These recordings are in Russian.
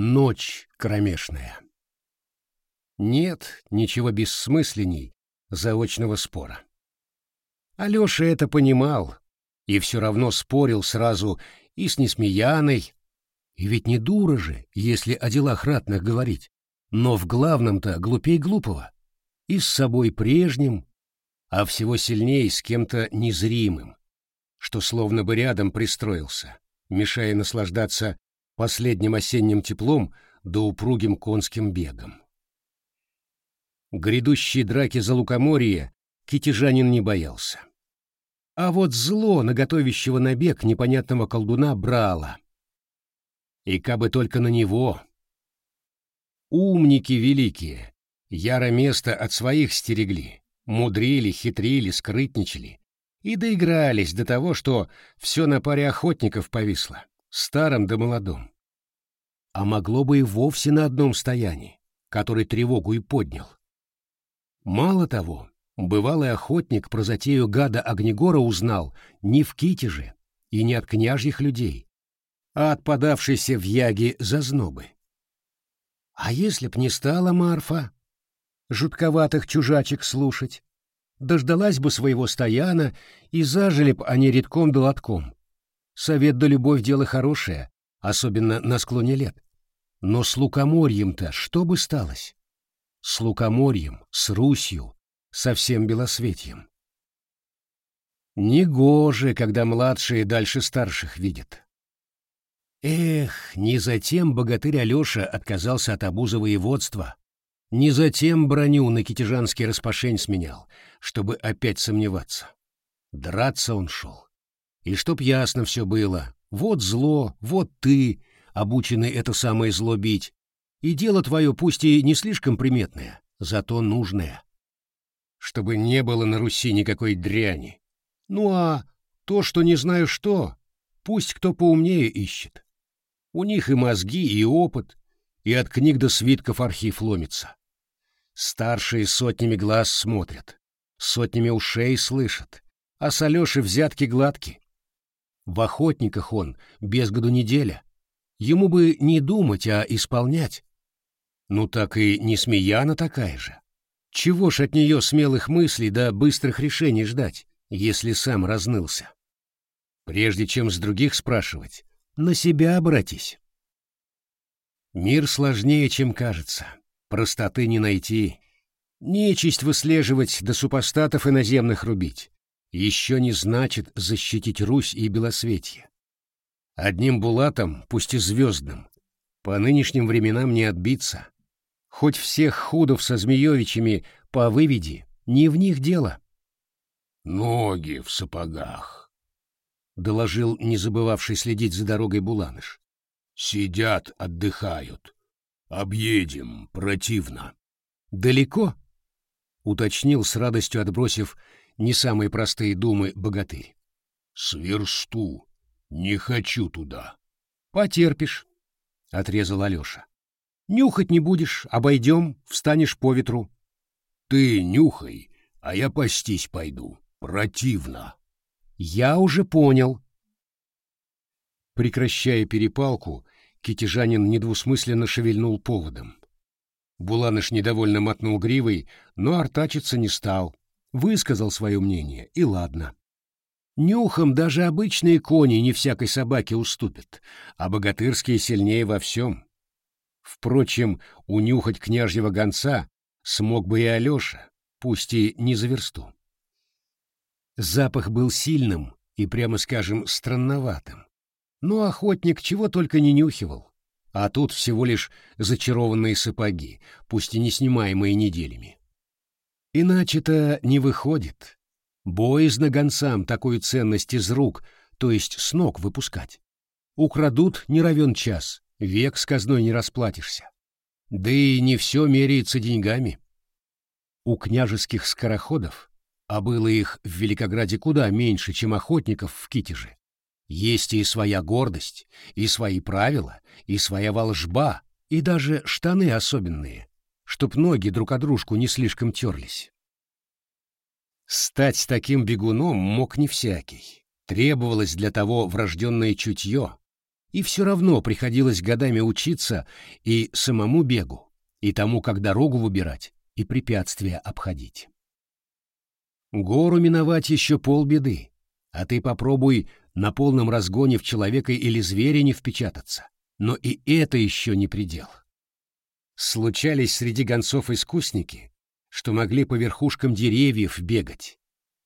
ночь кромешная. Нет ничего бессмысленней заочного спора. Алеша это понимал и все равно спорил сразу и с Несмеяной, и ведь не дура же, если о делах ратных говорить, но в главном-то глупей глупого, и с собой прежним, а всего сильнее с кем-то незримым, что словно бы рядом пристроился, мешая наслаждаться последним осенним теплом да упругим конским бегом. Грядущей драки за лукоморье китежанин не боялся. А вот зло на готовящего набег непонятного колдуна брало. И кабы только на него. Умники великие, яро место от своих стерегли, мудрили, хитрили, скрытничали и доигрались до того, что все на паре охотников повисло, старом да молодом. А могло бы и вовсе на одном стоянии, который тревогу и поднял. Мало того, бывалый охотник про затею гада Огнегора узнал не в Китеже и не от княжьих людей, а от подавшейся в яги зазнобы. А если б не стала Марфа жутковатых чужачек слушать, дождалась бы своего стояна, и зажили б они редком да лотком. Совет да любовь — дело хорошее, особенно на склоне лет. Но с лукоморьем-то что бы сталось? С лукоморьем, с Русью, со всем белосветьем. Негоже, когда младшие дальше старших видят. Эх, не затем богатырь Алеша отказался от обуза воеводства, не затем броню на китежанский распашень сменял, чтобы опять сомневаться. Драться он шел. И чтоб ясно все было, вот зло, вот ты, обученный это самое зло бить, и дело твое пусть и не слишком приметное, зато нужное. Чтобы не было на Руси никакой дряни. Ну а то, что не знаю что, пусть кто поумнее ищет. У них и мозги, и опыт, и от книг до свитков архив ломится. Старшие сотнями глаз смотрят, сотнями ушей слышат, а с Алеши взятки гладки. В охотниках он без году неделя. Ему бы не думать, а исполнять. Ну так и не смеяна такая же. Чего ж от нее смелых мыслей да быстрых решений ждать, если сам разнылся? Прежде чем с других спрашивать, на себя обратись. Мир сложнее, чем кажется. Простоты не найти. Нечисть выслеживать до супостатов иноземных рубить. Еще не значит защитить Русь и Белосветье. Одним булатом, пусть и звездным, по нынешним временам не отбиться. Хоть всех худов со Змеевичами повыведи, не в них дело. «Ноги в сапогах», — доложил не забывавший следить за дорогой Буланыш. «Сидят, отдыхают. «Объедем, противно». «Далеко?» — уточнил с радостью, отбросив не самые простые думы богатырь. «Сверсту. Не хочу туда». «Потерпишь», — отрезал Алеша. «Нюхать не будешь, обойдем, встанешь по ветру». «Ты нюхай, а я пастись пойду. Противно». «Я уже понял». Прекращая перепалку, Китежанин недвусмысленно шевельнул поводом. Буланыш недовольно мотнул гривой, но артачиться не стал. Высказал свое мнение, и ладно. Нюхом даже обычные кони не всякой собаке уступят, а богатырские сильнее во всем. Впрочем, унюхать княжьего гонца смог бы и Алеша, пусть и не за версту. Запах был сильным и, прямо скажем, странноватым. Но охотник чего только не нюхивал. А тут всего лишь зачарованные сапоги, пусть и не снимаемые неделями. Иначе-то не выходит. Боязно гонцам такую ценность из рук, то есть с ног выпускать. Украдут не равен час, век с казной не расплатишься. Да и не все меряется деньгами. У княжеских скороходов, а было их в Великограде куда меньше, чем охотников в Китеже, есть и своя гордость, и свои правила, и своя волжба, и даже штаны особенные, чтоб ноги друг о дружку не слишком терлись. Стать таким бегуном мог не всякий. Требовалось для того врожденное чутье, И все равно приходилось годами учиться и самому бегу, и тому, как дорогу выбирать, и препятствия обходить. Гору миновать еще полбеды, а ты попробуй на полном разгоне в человека или зверя не впечататься. Но и это еще не предел. Случались среди гонцов искусники, что могли по верхушкам деревьев бегать.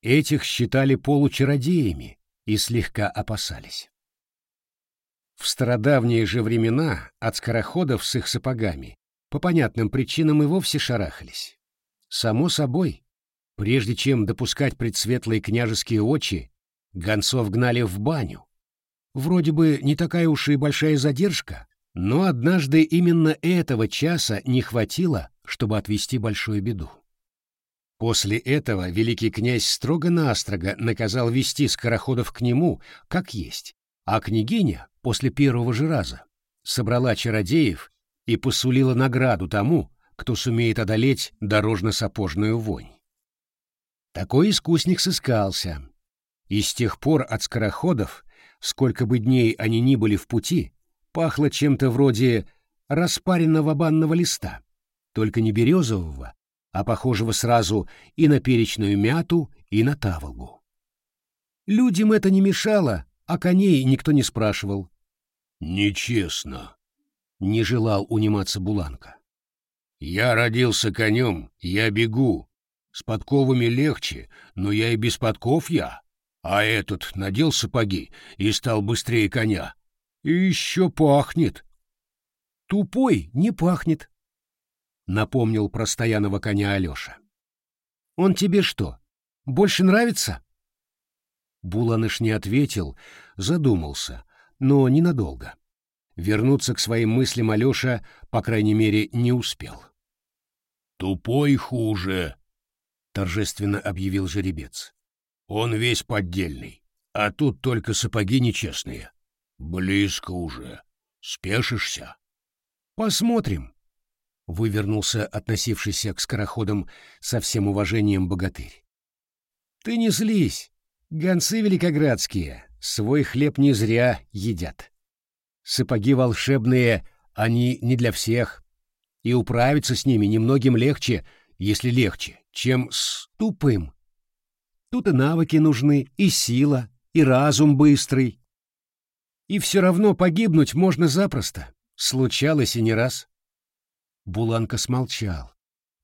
Этих считали получародеями и слегка опасались. В стародавние же времена от скороходов с их сапогами по понятным причинам и вовсе шарахались. Само собой, прежде чем допускать предсветлые княжеские очи, гонцов гнали в баню. Вроде бы не такая уж и большая задержка, но однажды именно этого часа не хватило, чтобы отвести большую беду. После этого великий князь строго-настрого наказал вести скороходов к нему, как есть, а княгиня после первого же раза собрала чародеев и посулила награду тому, кто сумеет одолеть дорожно-сапожную вонь. Такой искусник сыскался, и с тех пор от скороходов, сколько бы дней они ни были в пути, пахло чем-то вроде распаренного банного листа, только не березового, а похожего сразу и на перечную мяту, и на таволгу. Людям это не мешало, а коней никто не спрашивал. «Нечестно», — не желал униматься Буланка. «Я родился конем, я бегу. С подковами легче, но я и без подков я. А этот надел сапоги и стал быстрее коня. И еще пахнет». «Тупой не пахнет», — напомнил про стоянного коня Алеша. «Он тебе что, больше нравится?» Буланыш не ответил, задумался, но ненадолго. Вернуться к своим мыслям Алеша, по крайней мере, не успел. «Тупой хуже», — торжественно объявил жеребец. «Он весь поддельный, а тут только сапоги нечестные. Близко уже. Спешишься?» «Посмотрим», — вывернулся относившийся к скороходам со всем уважением богатырь. «Ты не злись. Гонцы великоградские свой хлеб не зря едят. Сапоги волшебные, они не для всех, и управиться с ними немногим легче, если легче, чем с тупым. Тут и навыки нужны, и сила, и разум быстрый. И все равно погибнуть можно запросто. Случалось и не раз. Буланка смолчал,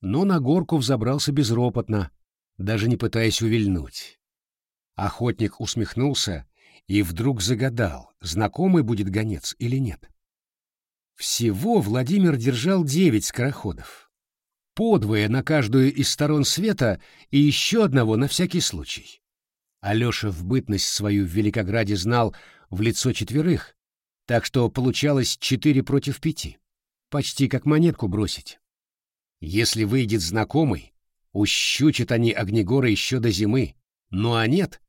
но на горку взобрался безропотно, даже не пытаясь увильнуть. Охотник усмехнулся и вдруг загадал, знакомый будет гонец или нет. Всего Владимир держал девять скороходов. Подвое на каждую из сторон света и еще одного на всякий случай. Алеша в бытность свою в Великограде знал в лицо четверых, так что получалось четыре против пяти. Почти как монетку бросить. Если выйдет знакомый, ущучат они Огнегора еще до зимы, ну а нет,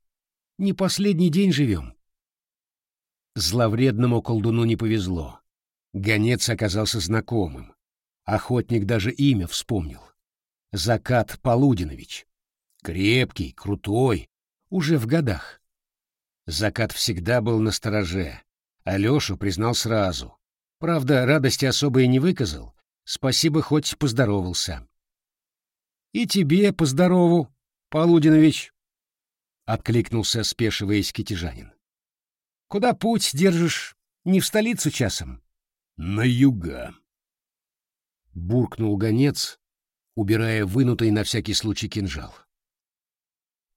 не последний день живем. Зловредному колдуну не повезло. Гонец оказался знакомым. Охотник даже имя вспомнил. Закат Полудинович. Крепкий, крутой, уже в годах. Закат всегда был на стороже. Алешу признал сразу. Правда, радости особой не выказал. Спасибо, хоть поздоровался. — И тебе поздорову, Полудинович, — откликнулся, спешиваясь китежанин. — Куда путь держишь? Не в столицу часом? — На юга. Буркнул гонец, убирая вынутый на всякий случай кинжал.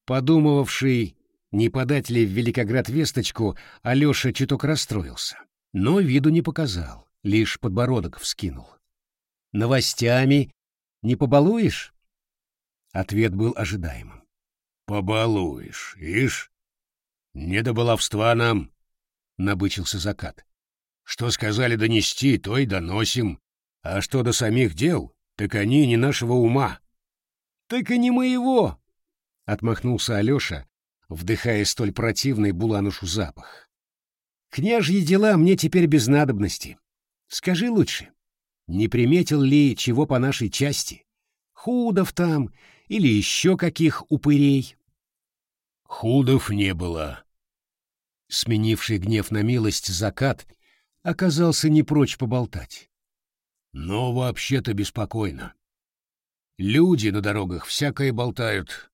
Подумывавший, не подать ли в Великоград весточку, Алеша чуток расстроился, но виду не показал, лишь подбородок вскинул. «Новостями не побалуешь?» Ответ был ожидаемым. Побалуешь, ишь. Не до баловства нам, — набычился закат. Что сказали донести, то и доносим. А что до самих дел, так они не нашего ума. Так и не моего, — отмахнулся Алеша, вдыхая столь противный буланушу запах. Княжьи дела мне теперь без надобности. Скажи лучше, не приметил ли чего по нашей части? Худов там или еще каких упырей? Худов не было. Сменивший гнев на милость закат оказался не прочь поболтать. Но вообще-то беспокойно. Люди на дорогах всякое болтают.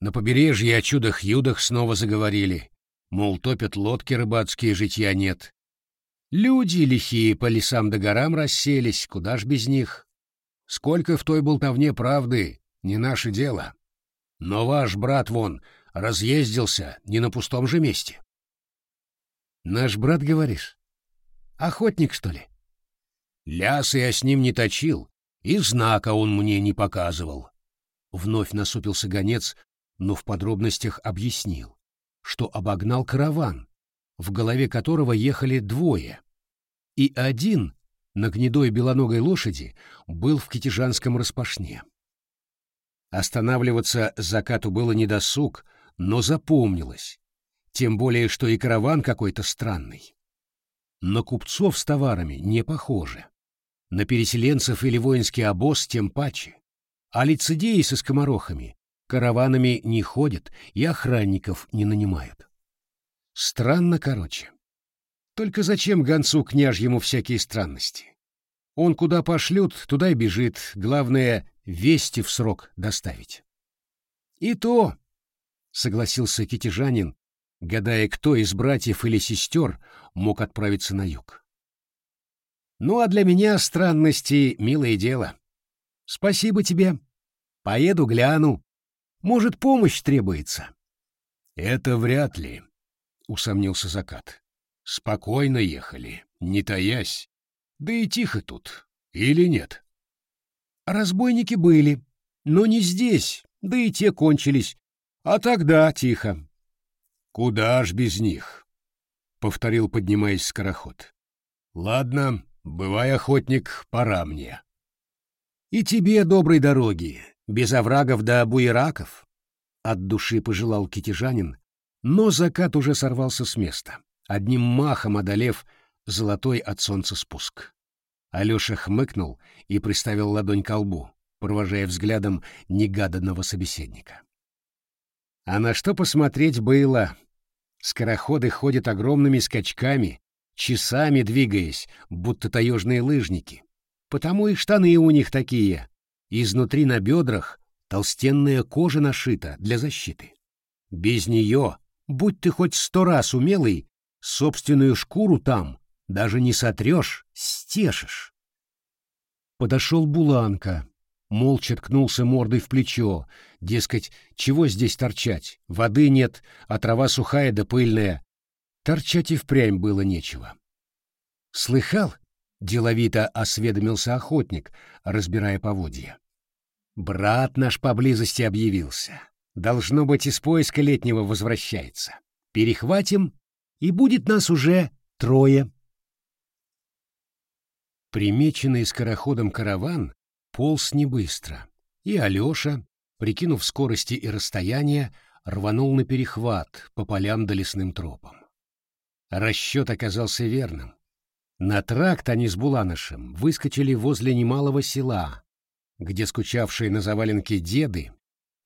На побережье о чудах-юдах снова заговорили. Мол, топят лодки рыбацкие, житья нет. Люди лихие по лесам да горам расселись, куда ж без них. Сколько в той болтовне правды, не наше дело. Но ваш брат вон разъездился не на пустом же месте. Наш брат, говоришь? Охотник, что ли? Лясы я с ним не точил, и знака он мне не показывал. Вновь насупился гонец, но в подробностях объяснил, что обогнал караван, в голове которого ехали двое, и один на гнедой белоногой лошади был в китежанском распашне. Останавливаться закату было недосуг, но запомнилось, тем более, что и караван какой-то странный. На купцов с товарами не похоже. На переселенцев или воинский обоз тем паче. А лицедеи со скоморохами караванами не ходят и охранников не нанимают. Странно, короче. Только зачем гонцу княжьему всякие странности? Он куда пошлют, туда и бежит, главное — вести в срок доставить. И то, — согласился китежанин, гадая, кто из братьев или сестер мог отправиться на юг. Ну а для меня странности — милое дело. Спасибо тебе. Поеду гляну. Может, помощь требуется? Это вряд ли, — усомнился Закат. Спокойно ехали, не таясь. Да и тихо тут. Или нет? Разбойники были, но не здесь, да и те кончились. А тогда тихо. Куда ж без них? — повторил, поднимаясь скороход. Ладно, Бывай, охотник, пора мне. И тебе доброй дороги, без оврагов да буераков. От души пожелал китежанин, но закат уже сорвался с места, одним махом одолев золотой от солнца спуск. Алеша хмыкнул и приставил ладонь к лбу, провожая взглядом негаданного собеседника. А на что посмотреть было? Скороходы ходят огромными скачками, часами двигаясь, будто таежные лыжники. Потому и штаны у них такие. Изнутри на бедрах толстенная кожа нашита для защиты. Без нее, будь ты хоть сто раз умелый, собственную шкуру там даже не сотрешь, стешишь. Подошел Буланка, молча ткнулся мордой в плечо, дескать, чего здесь торчать, воды нет, а трава сухая да пыльная, Торчать и впрямь было нечего. «Слыхал?» — деловито осведомился охотник, разбирая поводья. «Брат наш поблизости объявился. Должно быть, из поиска летнего возвращается. Перехватим, и будет нас уже трое». Примеченный скороходом караван полз не быстро, и Алеша, прикинув скорости и расстояние, рванул на перехват по полям да лесным тропам. Расчет оказался верным. На тракт они с Буланышем выскочили возле немалого села, где скучавшие на заваленке деды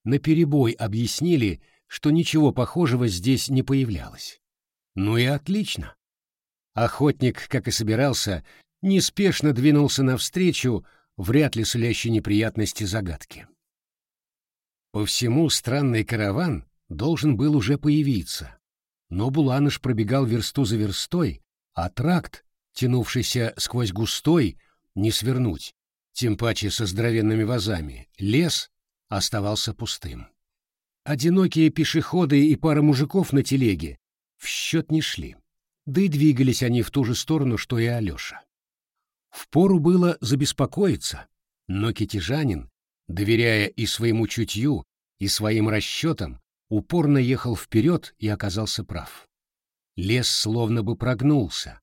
наперебой объяснили, что ничего похожего здесь не появлялось. Ну и отлично. Охотник, как и собирался, неспешно двинулся навстречу вряд ли сулящей неприятности загадки. По всему странный караван должен был уже появиться, но Буланыш пробегал версту за верстой, а тракт, тянувшийся сквозь густой, не свернуть, тем паче со здоровенными вазами, лес оставался пустым. Одинокие пешеходы и пара мужиков на телеге в счет не шли, да и двигались они в ту же сторону, что и Алеша. Впору было забеспокоиться, но китежанин, доверяя и своему чутью, и своим расчетам, упорно ехал вперед и оказался прав. Лес словно бы прогнулся,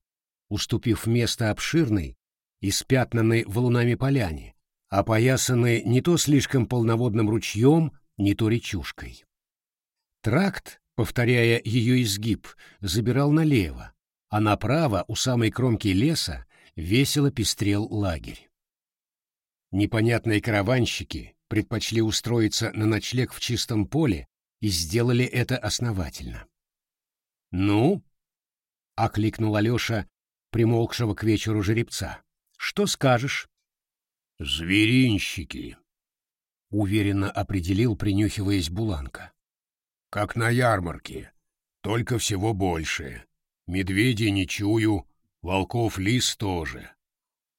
уступив место обширной, испятнанной валунами поляне, опоясанной не то слишком полноводным ручьем, не то речушкой. Тракт, повторяя ее изгиб, забирал налево, а направо, у самой кромки леса, весело пестрел лагерь. Непонятные караванщики предпочли устроиться на ночлег в чистом поле и сделали это основательно. «Ну?» — окликнул Алеша, примолкшего к вечеру жеребца. «Что скажешь?» «Зверинщики», — уверенно определил, принюхиваясь Буланка. «Как на ярмарке, только всего больше. Медведей не чую, волков лис тоже.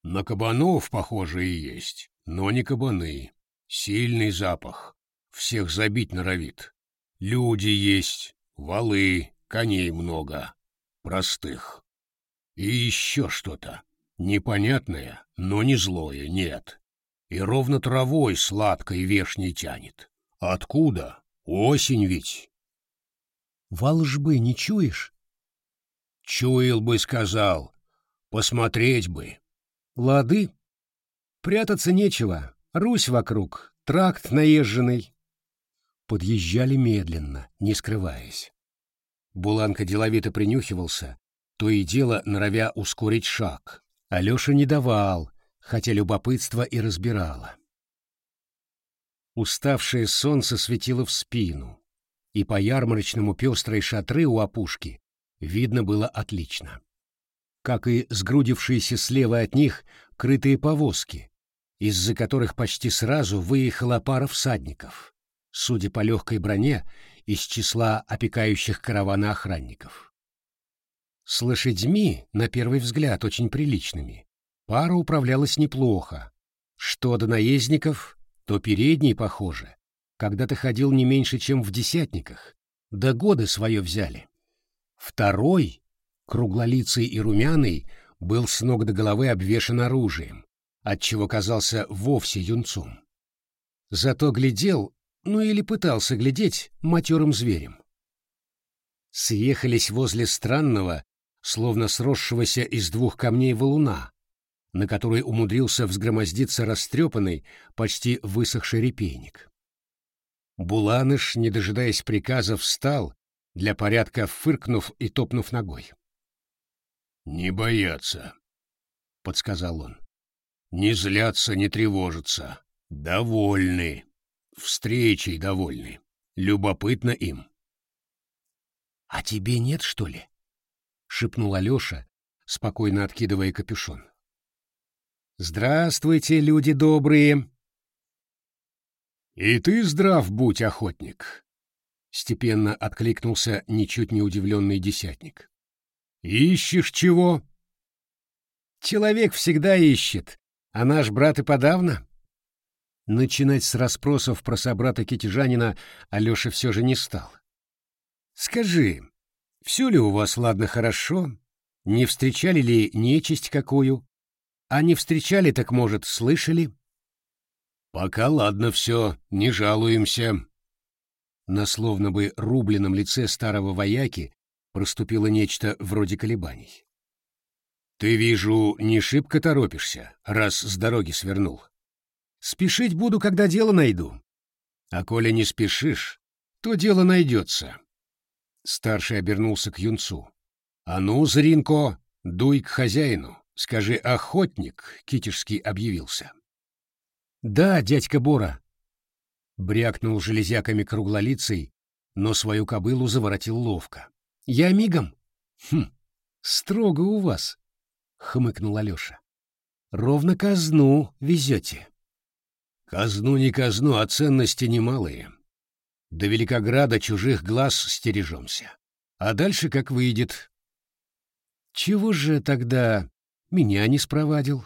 На кабанов, похоже, и есть, но не кабаны. Сильный запах, всех забить норовит. Люди есть, валы, коней много, простых. И еще что-то. Непонятное, но не злое, нет. И ровно травой сладкой вешней тянет. Откуда? Осень ведь. Волжбы не чуешь? Чуял бы, сказал. Посмотреть бы. Лады. Прятаться нечего. Русь вокруг, тракт наезженный. Подъезжали медленно, не скрываясь. Буланка деловито принюхивался, то и дело норовя ускорить шаг. Алеша не давал, хотя любопытство и разбирало. Уставшее солнце светило в спину, и по ярмарочному пестрой шатры у опушки видно было отлично. Как и сгрудившиеся слева от них крытые повозки, из-за которых почти сразу выехала пара всадников, судя по легкой броне, из числа опекающих каравана охранников. С лошадьми, на первый взгляд, очень приличными. Пара управлялась неплохо. Что до наездников, то передний, похоже, когда-то ходил не меньше, чем в десятниках, да годы свое взяли. Второй, круглолицый и румяный, был с ног до головы обвешан оружием, отчего казался вовсе юнцом. Зато глядел, ну или пытался глядеть, матерым зверем. Съехались возле странного, словно сросшегося из двух камней валуна, на который умудрился взгромоздиться растрепанный, почти высохший репейник. Буланыш, не дожидаясь приказа, встал, для порядка фыркнув и топнув ногой. «Не бояться», — подсказал он. «Не злятся, не тревожатся. Довольны. Встречей довольны. Любопытно им». «А тебе нет, что ли?» — шепнул Алеша, спокойно откидывая капюшон. «Здравствуйте, люди добрые!» «И ты здрав будь, охотник!» — степенно откликнулся ничуть не удивленный десятник. «Ищешь чего?» «Человек всегда ищет, а наш брат и подавно». Начинать с расспросов про собрата китежанина Алеша все же не стал. «Скажи, все ли у вас ладно хорошо? Не встречали ли нечисть какую? А не встречали, так, может, слышали? Пока ладно все, не жалуемся. На словно бы рубленном лице старого вояки проступило нечто вроде колебаний. Ты, вижу, не шибко торопишься, раз с дороги свернул. Спешить буду, когда дело найду. А коли не спешишь, то дело найдется. Старший обернулся к юнцу. «А ну, Зринко, дуй к хозяину. Скажи, охотник китежский объявился». «Да, дядька Бора», — брякнул железяками круглолицей, но свою кобылу заворотил ловко. «Я мигом?» «Хм, строго у вас», — хмыкнул Алеша. «Ровно казну везете». «Казну не казну, а ценности немалые. До Великограда чужих глаз стережемся. А дальше как выйдет. Чего же тогда меня не спровадил?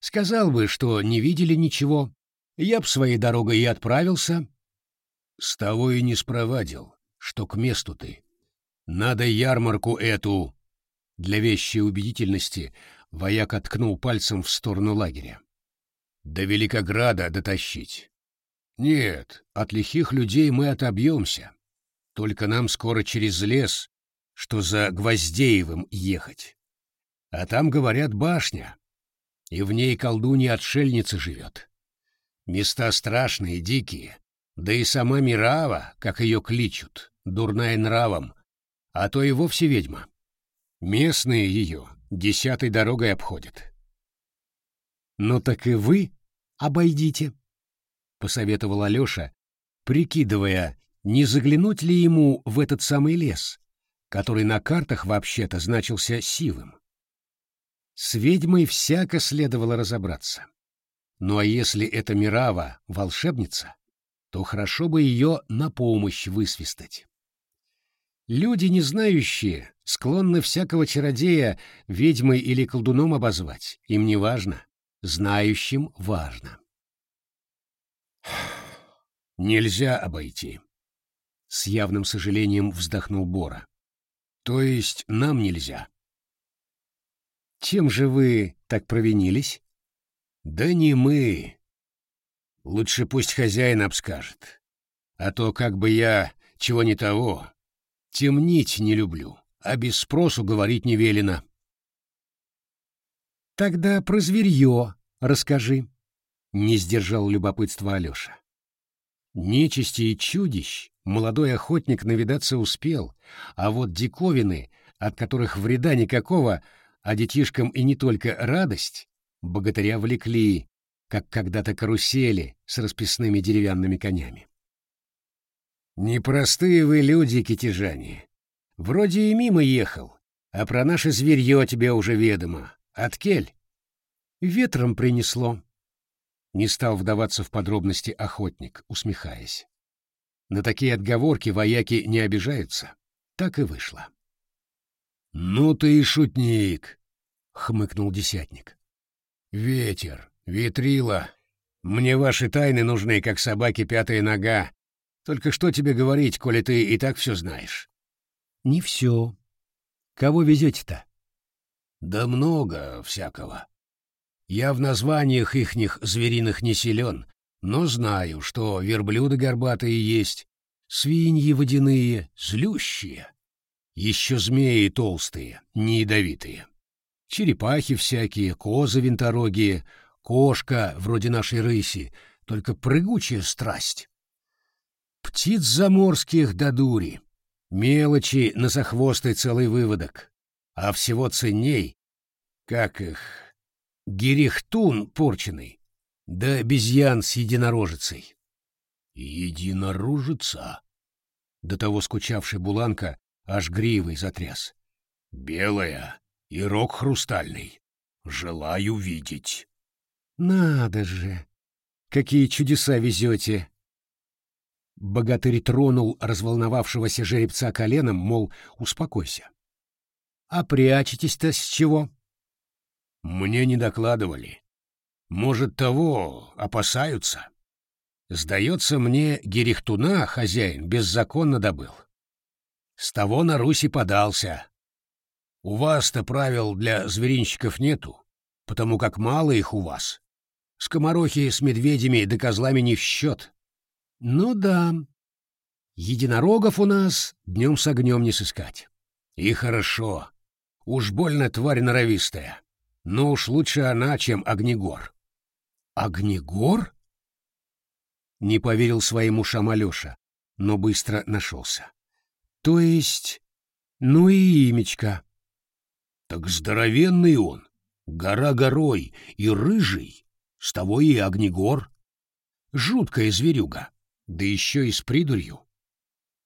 Сказал бы, что не видели ничего. Я б своей дорогой и отправился. С того и не спровадил, что к месту ты. Надо ярмарку эту. Для вещей убедительности вояк откнул пальцем в сторону лагеря. До Великограда дотащить. Нет, от лихих людей мы отобьемся. Только нам скоро через лес, что за Гвоздеевым ехать. А там, говорят, башня, и в ней колдунья-отшельница живет. Места страшные, дикие, да и сама Мирава, как ее кличут, дурная нравом, а то и вовсе ведьма. Местные ее десятой дорогой обходят. «Ну так и вы обойдите», посоветовал Алеша, прикидывая, не заглянуть ли ему в этот самый лес, который на картах вообще-то значился сивым. С ведьмой всяко следовало разобраться. Ну а если это Мирава — волшебница, то хорошо бы ее на помощь высвистать. Люди, не знающие, склонны всякого чародея ведьмой или колдуном обозвать. Им не важно. Знающим важно. Нельзя обойти. С явным сожалением вздохнул Бора. То есть нам нельзя. Чем же вы так провинились? Да не мы. Лучше пусть хозяин обскажет. А то как бы я чего не того. Темнить не люблю, а без спросу говорить не велено. Тогда про зверье расскажи. Не сдержал любопытства Алеша. Нечисти и чудищ молодой охотник навидаться успел, а вот диковины, от которых вреда никакого, а детишкам и не только радость, богатыря влекли, как когда-то карусели с расписными деревянными конями. «Непростые вы люди, китежане. Вроде и мимо ехал, а про наше зверье тебе уже ведомо. От кель?» «Ветром принесло», не стал вдаваться в подробности охотник, усмехаясь. На такие отговорки вояки не обижаются. Так и вышло. «Ну ты и шутник!» — хмыкнул десятник. «Ветер, ветрила. Мне ваши тайны нужны, как собаке пятая нога. Только что тебе говорить, коли ты и так все знаешь?» «Не все. Кого везете-то?» «Да много всякого. Я в названиях ихних звериных не силен, но знаю, что верблюды горбатые есть, свиньи водяные, злющие, еще змеи толстые, не ядовитые, черепахи всякие, козы винторогие, кошка, вроде нашей рыси, только прыгучая страсть. Птиц заморских до дури, мелочи носохвостой целый выводок, а всего ценней, как их, Герихтун порченый, да обезьян с единорожицей. Единорожица? До того скучавший Буланка аж гривой затряс. Белая и рог хрустальный. Желаю видеть. Надо же! Какие чудеса везете! Богатырь тронул разволновавшегося жеребца коленом, мол, успокойся. А прячетесь-то с чего? Мне не докладывали. Может, того опасаются. Сдается мне, Герихтуна хозяин беззаконно добыл. С того на Руси подался. У вас-то правил для зверинщиков нету, потому как мало их у вас. Скоморохи с медведями да козлами не в счет. Ну да, единорогов у нас днем с огнем не сыскать. И хорошо. Уж больно тварь норовистая. Но уж лучше она, чем Огнегор. Огнегор? Не поверил своим ушам Алеша, но быстро нашелся. То есть... Ну и имечка. Так здоровенный он, гора горой и рыжий, с того и Огнегор. Жуткая зверюга, да еще и с придурью.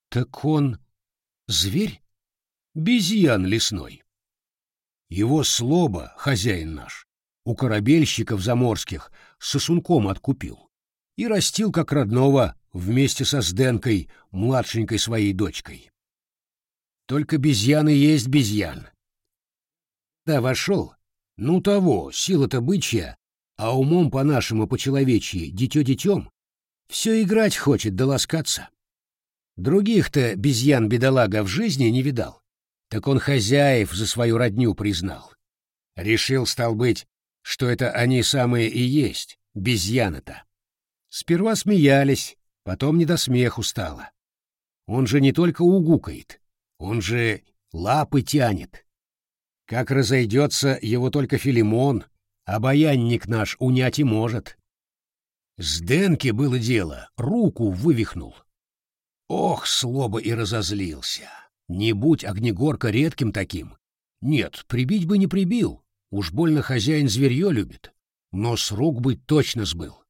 Так он зверь? Безьян лесной. Его слоба, хозяин наш, у корабельщиков заморских сосунком откупил и растил как родного вместе со Сденкой, младшенькой своей дочкой. Только безьян и есть безьян. Да, вошел. Ну того, сила-то бычья, а умом по-нашему по-человечьи, дитё детем, все играть хочет да ласкаться. Других-то безьян-бедолага в жизни не видал. Так он хозяев за свою родню признал. Решил, стал быть, что это они самые и есть, безьяны-то. Сперва смеялись, потом не до смеху стало. Он же не только угукает, он же лапы тянет. Как разойдется его только Филимон, обаянник наш унять и может. С Денки было дело, руку вывихнул. Ох, слабо и разозлился. Не будь огнегорка редким таким. Нет, прибить бы не прибил. Уж больно хозяин зверье любит. Но с рук бы точно сбыл.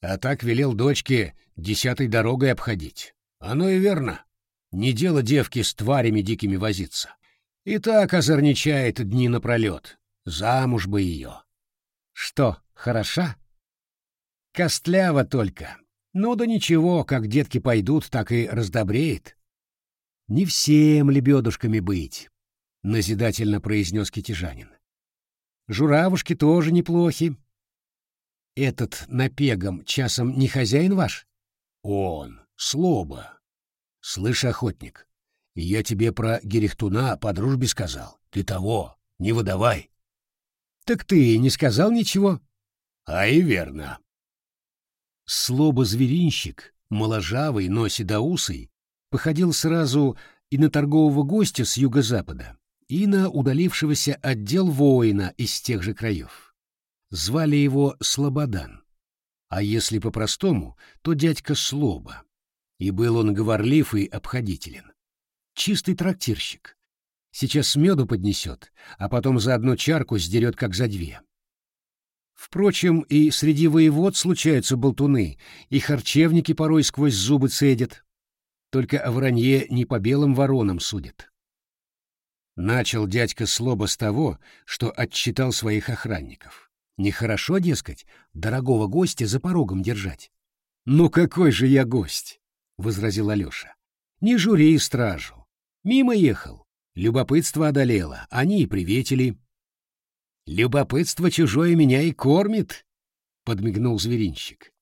А так велел дочке десятой дорогой обходить. Оно и верно. Не дело девки с тварями дикими возиться. И так озорничает дни напролет. Замуж бы ее. Что, хороша? Костлява только. Ну да ничего, как детки пойдут, так и раздобреет. Не всем лебедушками быть, — назидательно произнес китежанин. Журавушки тоже неплохи. Этот напегом часом не хозяин ваш? Он, слоба. Слышь, охотник, я тебе про Герехтуна по дружбе сказал. Ты того, не выдавай. Так ты не сказал ничего? А и верно. Слоба-зверинщик, моложавый, но седоусый, походил сразу и на торгового гостя с юго-запада, и на удалившегося отдел воина из тех же краев. Звали его Слободан, а если по-простому, то дядька Слоба, и был он говорлив и обходителен. Чистый трактирщик. Сейчас меду поднесет, а потом за одну чарку сдерет как за две. Впрочем, и среди воевод случаются болтуны, и харчевники порой сквозь зубы цедят. Только о вранье не по белым воронам судят. Начал дядька Слоба с того, что отчитал своих охранников. Нехорошо, дескать, дорогого гостя за порогом держать. «Ну какой же я гость?» — возразил Алеша. «Не жури стражу. Мимо ехал. Любопытство одолело. Они и приветили». «Любопытство чужое меня и кормит», — подмигнул зверинщик.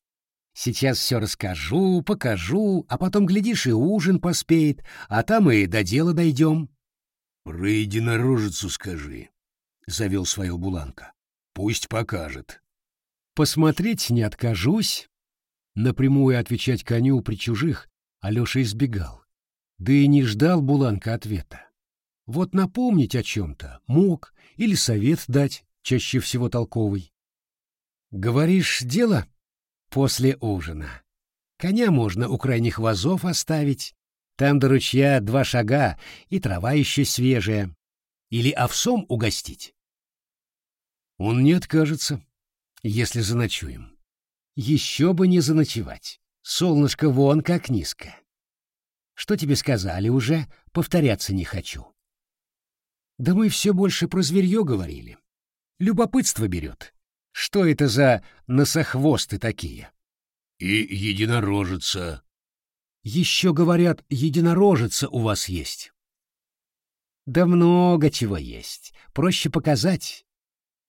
«Сейчас все расскажу, покажу, а потом, глядишь, и ужин поспеет, а там и до дела дойдем». «Про единорожицу скажи», — завел свою Буланка. «Пусть покажет». «Посмотреть не откажусь». Напрямую отвечать коню при чужих Алеша избегал. Да и не ждал Буланка ответа. Вот напомнить о чем-то мог или совет дать, чаще всего толковый. «Говоришь, дело?» «После ужина. Коня можно у крайних вазов оставить, там до ручья два шага, и трава еще свежая. Или овсом угостить? Он не откажется, если заночуем. Еще бы не заночевать. Солнышко вон как низко. Что тебе сказали уже, повторяться не хочу. Да мы все больше про зверье говорили. Любопытство берет. Что это за носохвосты такие? И единорожица, еще, говорят, единорожица у вас есть. Да много чего есть. Проще показать.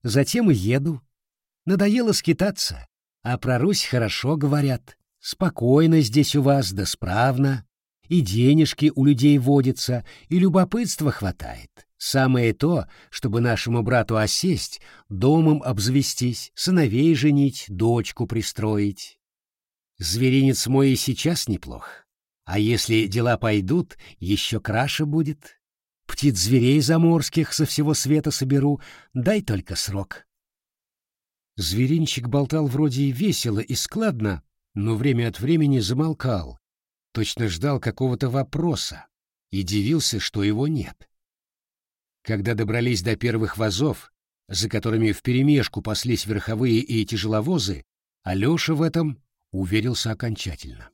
Затем и еду. Надоело скитаться. А про Русь хорошо говорят. Спокойно здесь у вас, да справно. И денежки у людей водятся, и любопытства хватает. Самое то, чтобы нашему брату осесть, домом обзавестись, сыновей женить, дочку пристроить. Зверинец мой и сейчас неплох. А если дела пойдут, еще краше будет. Птиц-зверей заморских со всего света соберу, дай только срок. Зверинчик болтал вроде и весело, и складно, но время от времени замолкал, точно ждал какого-то вопроса и дивился, что его нет. Когда добрались до первых вазов, за которыми вперемешку паслись верховые и тяжеловозы, Алеша в этом уверился окончательно.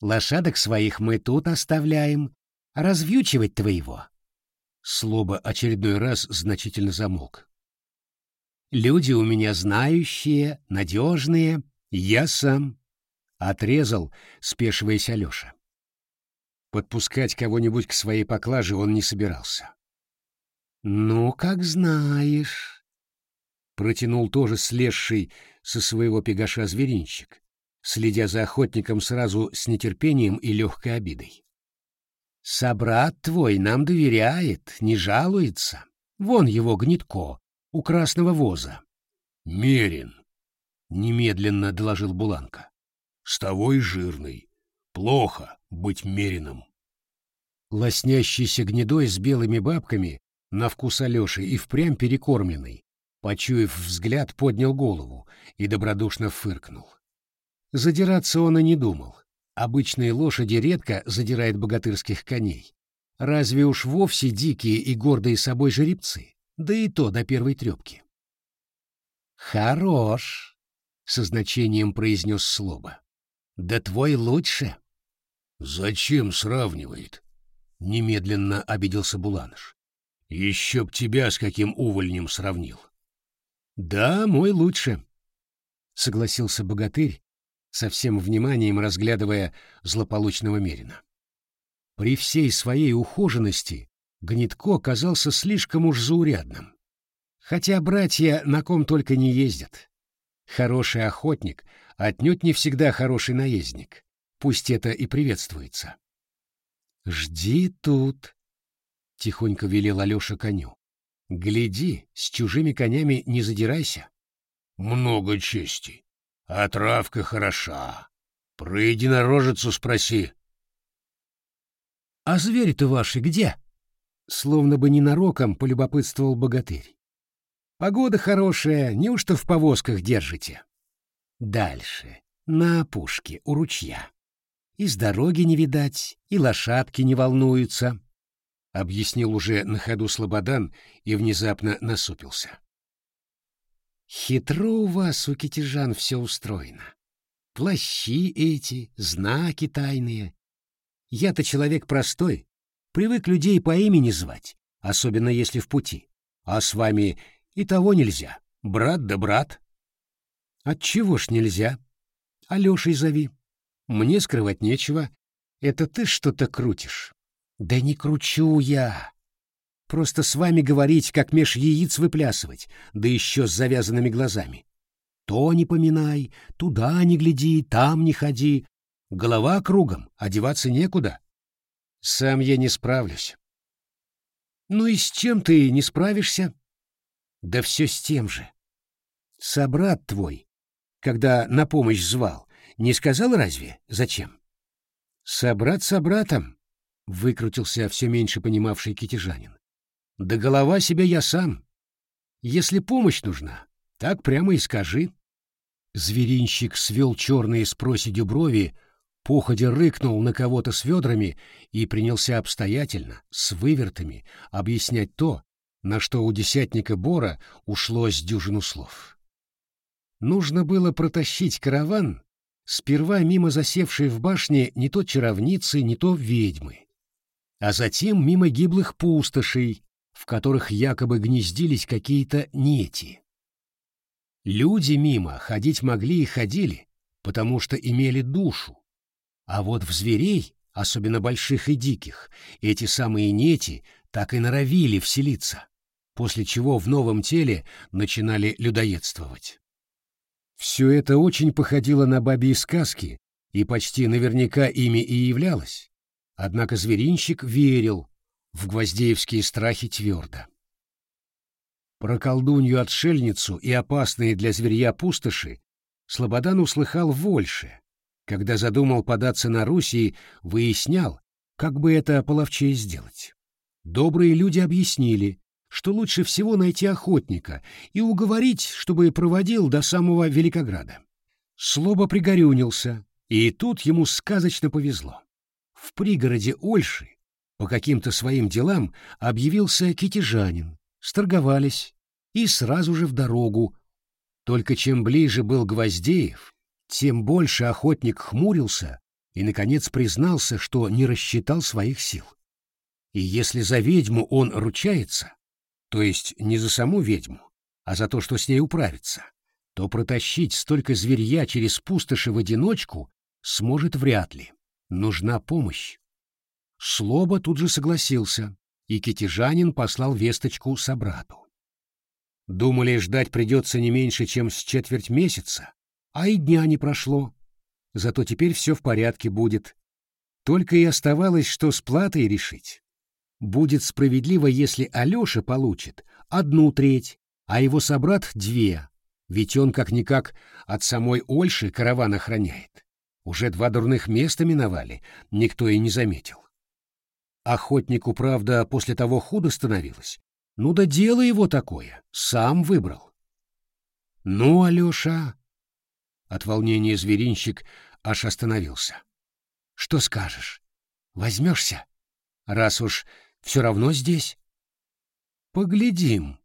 Лошадок своих мы тут оставляем. Развьючивать твоего. Слоба очередной раз значительно замолк. Люди у меня знающие, надежные, я сам. Отрезал, спешиваясь Алеша. Подпускать кого-нибудь к своей поклаже он не собирался. «Ну, как знаешь», — протянул тоже слезший со своего пегаша зверинчик, следя за охотником сразу с нетерпением и легкой обидой. «Собрат твой нам доверяет, не жалуется. Вон его гнетко, у красного воза». «Мерин», — немедленно доложил Буланка. «С того жирный. Плохо быть мерином». Лоснящийся гнедой с белыми бабками на вкус Алеши и впрямь перекормленный, почуяв взгляд, поднял голову и добродушно фыркнул. Задираться он и не думал. Обычные лошади редко задирают богатырских коней. Разве уж вовсе дикие и гордые собой жеребцы, да и то до первой трепки. «Хорош!» — со значением произнес Слоба. «Да твой лучше!» «Зачем сравнивает?» — немедленно обиделся Буланыш. Еще б тебя с каким увольнем сравнил. Да, мой лучше, — согласился богатырь, со всем вниманием разглядывая злополучного Мерина. При всей своей ухоженности Гнетко казался слишком уж заурядным. Хотя братья на ком только не ездят. Хороший охотник отнюдь не всегда хороший наездник. Пусть это и приветствуется. «Жди тут», — тихонько велел Алеша коню. «Гляди, с чужими конями не задирайся». «Много чести. А травка хороша. Про единорожицу спроси». «А звери-то ваши где?» Словно бы ненароком полюбопытствовал богатырь. «Погода хорошая, неужто в повозках держите?» «Дальше, на опушке, у ручья. И с дороги не видать, и лошадки не волнуются», — объяснил уже на ходу Слободан и внезапно насупился. «Хитро у вас, у китежан, все устроено. Плащи эти, знаки тайные. Я-то человек простой, привык людей по имени звать, особенно если в пути. А с вами и того нельзя, брат да брат». «Отчего ж нельзя? Алешей зови». Мне скрывать нечего. Это ты что-то крутишь. Да не кручу я. Просто с вами говорить, как меж яиц выплясывать, да еще с завязанными глазами. То не поминай, туда не гляди, там не ходи. Голова кругом, одеваться некуда. Сам я не справлюсь. Ну и с чем ты не справишься? Да все с тем же. Собрат твой, когда на помощь звал, не сказал разве? Зачем? Собрат собратом, выкрутился все меньше понимавший китежанин. Да голова себе я сам. Если помощь нужна, так прямо и скажи. Зверинщик свел черные с проседью брови, походя рыкнул на кого-то с ведрами и принялся обстоятельно, с вывертами, объяснять то, на что у десятника Бора ушло с дюжину слов. Нужно было протащить караван сперва мимо засевшей в башне не то чаровницы, не то ведьмы, а затем мимо гиблых пустошей, в которых якобы гнездились какие-то нети. Люди мимо ходить могли и ходили, потому что имели душу, а вот в зверей, особенно больших и диких, эти самые нети так и норовили вселиться, после чего в новом теле начинали людоедствовать. Все это очень походило на бабьи сказки и почти наверняка ими и являлось. Однако зверинщик верил в гвоздеевские страхи твердо. Про колдунью-отшельницу и опасные для зверья пустоши Слободан услыхал вольше, когда задумал податься на Русь и выяснял, как бы это половчее сделать. Добрые люди объяснили, что лучше всего найти охотника и уговорить, чтобы проводил до самого Великограда. Слоба пригорюнился, и тут ему сказочно повезло. В пригороде Ольши по каким-то своим делам объявился китежанин, сторговались и сразу же в дорогу. Только чем ближе был Гвоздеев, тем больше охотник хмурился и, наконец, признался, что не рассчитал своих сил. И если за ведьму он ручается, то есть не за саму ведьму, а за то, что с ней управиться, то протащить столько зверья через пустоши в одиночку сможет вряд ли. Нужна помощь. Слоба тут же согласился, и китежанин послал весточку собрату. Думали, ждать придется не меньше, чем с четверть месяца, а и дня не прошло. Зато теперь все в порядке будет. Только и оставалось, что с платой решить. Будет справедливо, если Алеша получит одну треть, а его собрат — две, ведь он как-никак от самой Ольши караван охраняет. Уже два дурных места миновали, никто и не заметил. Охотнику, правда, после того худо становилось. Ну да дело его такое, сам выбрал. Ну, Алеша... От волнения зверинщик аж остановился. Что скажешь? Возьмешься? Раз уж все равно здесь. Поглядим.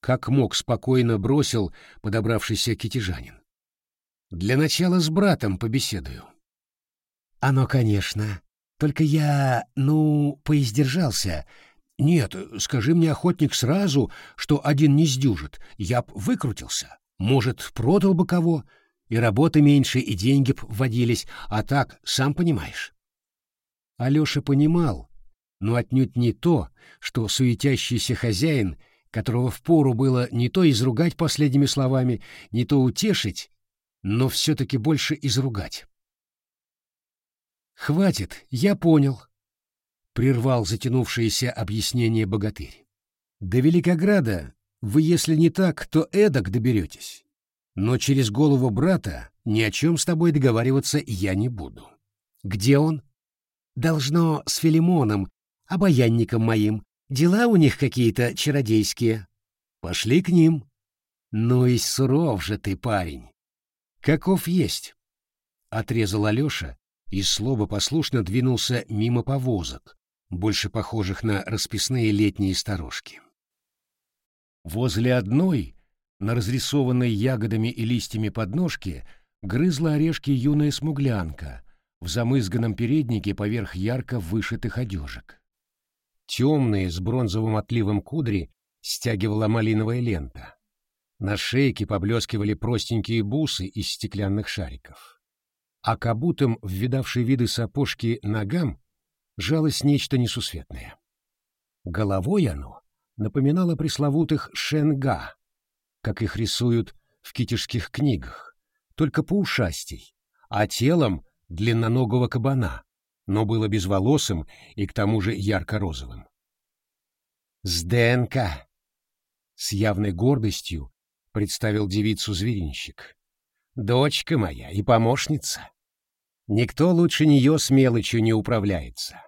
Как мог спокойно бросил подобравшийся китежанин. Для начала с братом побеседую. Оно, конечно. Только я, ну, поиздержался. Нет, скажи мне, охотник, сразу, что один не сдюжит, я б выкрутился. Может, продал бы кого, и работы меньше, и деньги б водились, а так, сам понимаешь. Алеша понимал, но отнюдь не то, что суетящийся хозяин, которого впору было не то изругать последними словами, не то утешить, но все-таки больше изругать. «Хватит, я понял», — прервал затянувшееся объяснение богатырь. «До Великограда вы, если не так, то эдак доберетесь. Но через голову брата ни о чем с тобой договариваться я не буду. Где он?» «Должно с Филимоном, обаянником моим. Дела у них какие-то чародейские. Пошли к ним. Ну и суров же ты, парень. Каков есть?» Отрезал Алеша и слово послушно двинулся мимо повозок, больше похожих на расписные летние сторожки. Возле одной, на разрисованной ягодами и листьями подножке, грызла орешки юная смуглянка в замызганном переднике поверх ярко вышитых одежек. Темные с бронзовым отливом кудри стягивала малиновая лента. На шейке поблескивали простенькие бусы из стеклянных шариков а к обутым виды сапожки ногам жалось нечто несусветное. Головой оно напоминало пресловутых шенга, как их рисуют в китежских книгах, только поушастей, а телом длинноногого кабана, но было безволосым и к тому же ярко-розовым. «Сденка!» — с явной гордостью представил девицу зверинщик. «Дочка моя и помощница. Никто лучше нее с мелочью не управляется.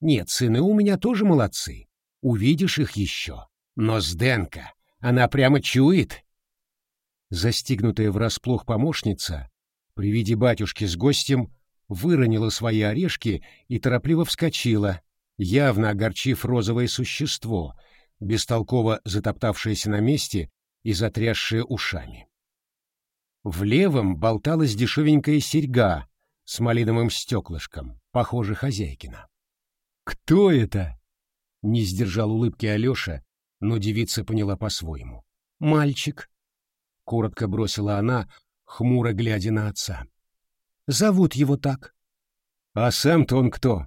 Нет, сыны у меня тоже молодцы. Увидишь их еще. Но Сденка, она прямо чует. Застигнутая врасплох помощница при виде батюшки с гостем выронила свои орешки и торопливо вскочила, явно огорчив розовое существо, бестолково затоптавшееся на месте и затрясшее ушами. В левом болталась дешевенькая серьга с малиновым стеклышком, похоже, хозяйкина. «Кто это?» — не сдержал улыбки Алеша, но девица поняла по-своему. «Мальчик», — коротко бросила она, хмуро глядя на отца. «Зовут его так». «А сам-то он кто?»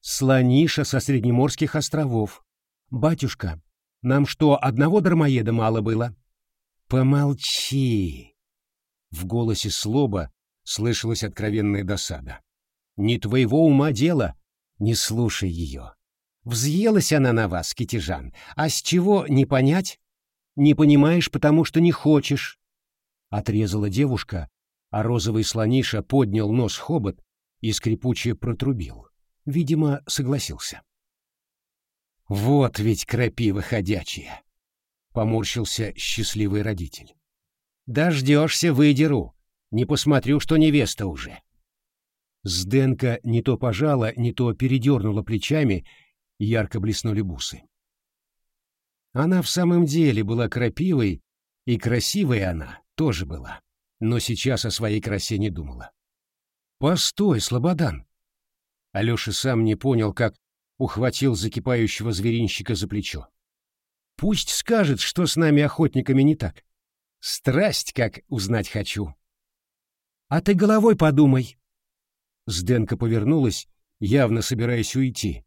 «Слониша со Среднеморских островов. Батюшка, нам что, одного дармоеда мало было?» «Помолчи!» В голосе слоба слышалась откровенная досада. «Не твоего ума дело, не слушай ее. Взъелась она на вас, китежан, а с чего не понять? Не понимаешь, потому что не хочешь». Отрезала девушка, а розовый слониша поднял нос хобот и скрипуче протрубил. Видимо, согласился. «Вот ведь крапива ходячая!» — поморщился счастливый родитель. «Дождешься, выдеру, не посмотрю, что невеста уже. Сденка не то пожала, не то передернула плечами, ярко блеснули бусы. Она в самом деле была крапивой, и красивой она тоже была, но сейчас о своей красе не думала. «Постой, Слободан!» Алеша сам не понял, как ухватил закипающего зверинщика за плечо. «Пусть скажет, что с нами охотниками не так. Страсть, как узнать хочу!» А ты головой подумай. Сденка повернулась, явно собираясь уйти.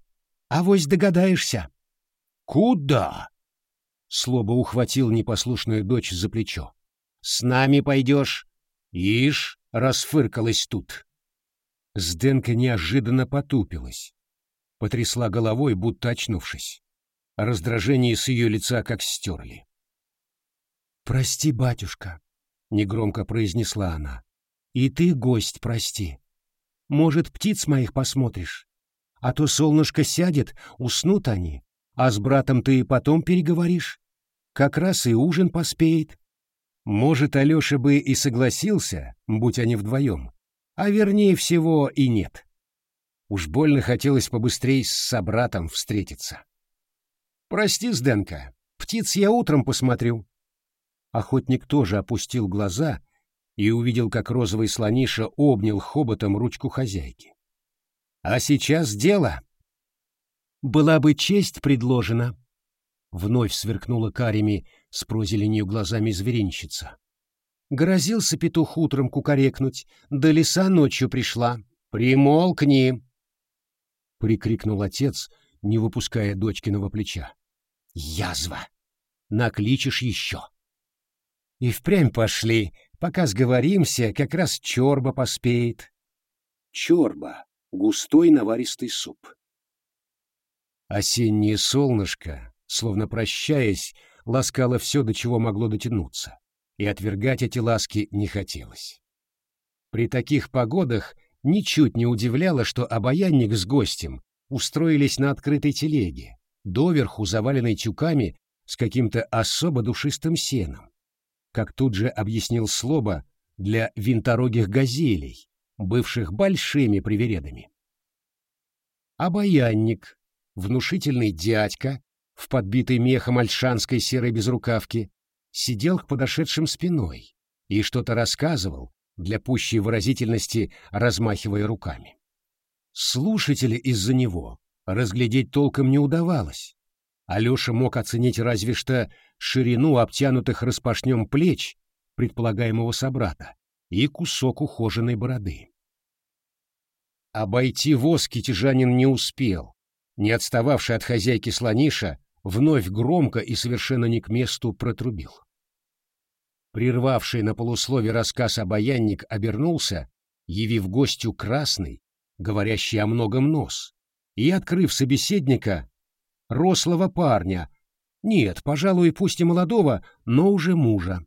А вось догадаешься. Куда? Слоба ухватил непослушную дочь за плечо. С нами пойдешь. Ишь, расфыркалась тут. Сденка неожиданно потупилась. Потрясла головой, будто очнувшись. Раздражение с ее лица как стерли. «Прости, батюшка», — негромко произнесла она. И ты, гость, прости. Может, птиц моих посмотришь? А то солнышко сядет, уснут они, а с братом ты и потом переговоришь. Как раз и ужин поспеет. Может, Алеша бы и согласился, будь они вдвоем, а вернее всего и нет. Уж больно хотелось побыстрей с собратом встретиться. «Прости, Сденка, птиц я утром посмотрю». Охотник тоже опустил глаза и увидел, как розовый слониша обнял хоботом ручку хозяйки. «А сейчас дело!» Была бы честь предложена. Вновь сверкнула карими с прозеленью глазами зверинщица. Грозился петух утром кукарекнуть, да лиса ночью пришла. «Примолкни!» — прикрикнул отец, не выпуская дочкиного плеча. «Язва! Накличешь еще!» «И впрямь пошли, пока сговоримся, как раз чорба поспеет». Чорба — густой наваристый суп. Осеннее солнышко, словно прощаясь, ласкало все, до чего могло дотянуться, и отвергать эти ласки не хотелось. При таких погодах ничуть не удивляло, что обаянник с гостем устроились на открытой телеге, доверху заваленной тюками с каким-то особо душистым сеном, как тут же объяснил Слоба для винторогих газелей, бывших большими привередами. Обаянник, внушительный дядька в подбитой мехом альшанской серой безрукавке, сидел к подошедшим спиной и что-то рассказывал, для пущей выразительности размахивая руками. Слушателя из-за него разглядеть толком не удавалось. Алеша мог оценить разве что ширину обтянутых распашнем плеч предполагаемого собрата и кусок ухоженной бороды. Обойти воз китежанин не успел. Не отстававший от хозяйки слониша вновь громко и совершенно не к месту протрубил. Прервавший на полуслове рассказ обаянник обернулся, явив гостю красный, говорящий о многом нос, и, открыв собеседника, рослого парня, нет, пожалуй, пусть и молодого, но уже мужа.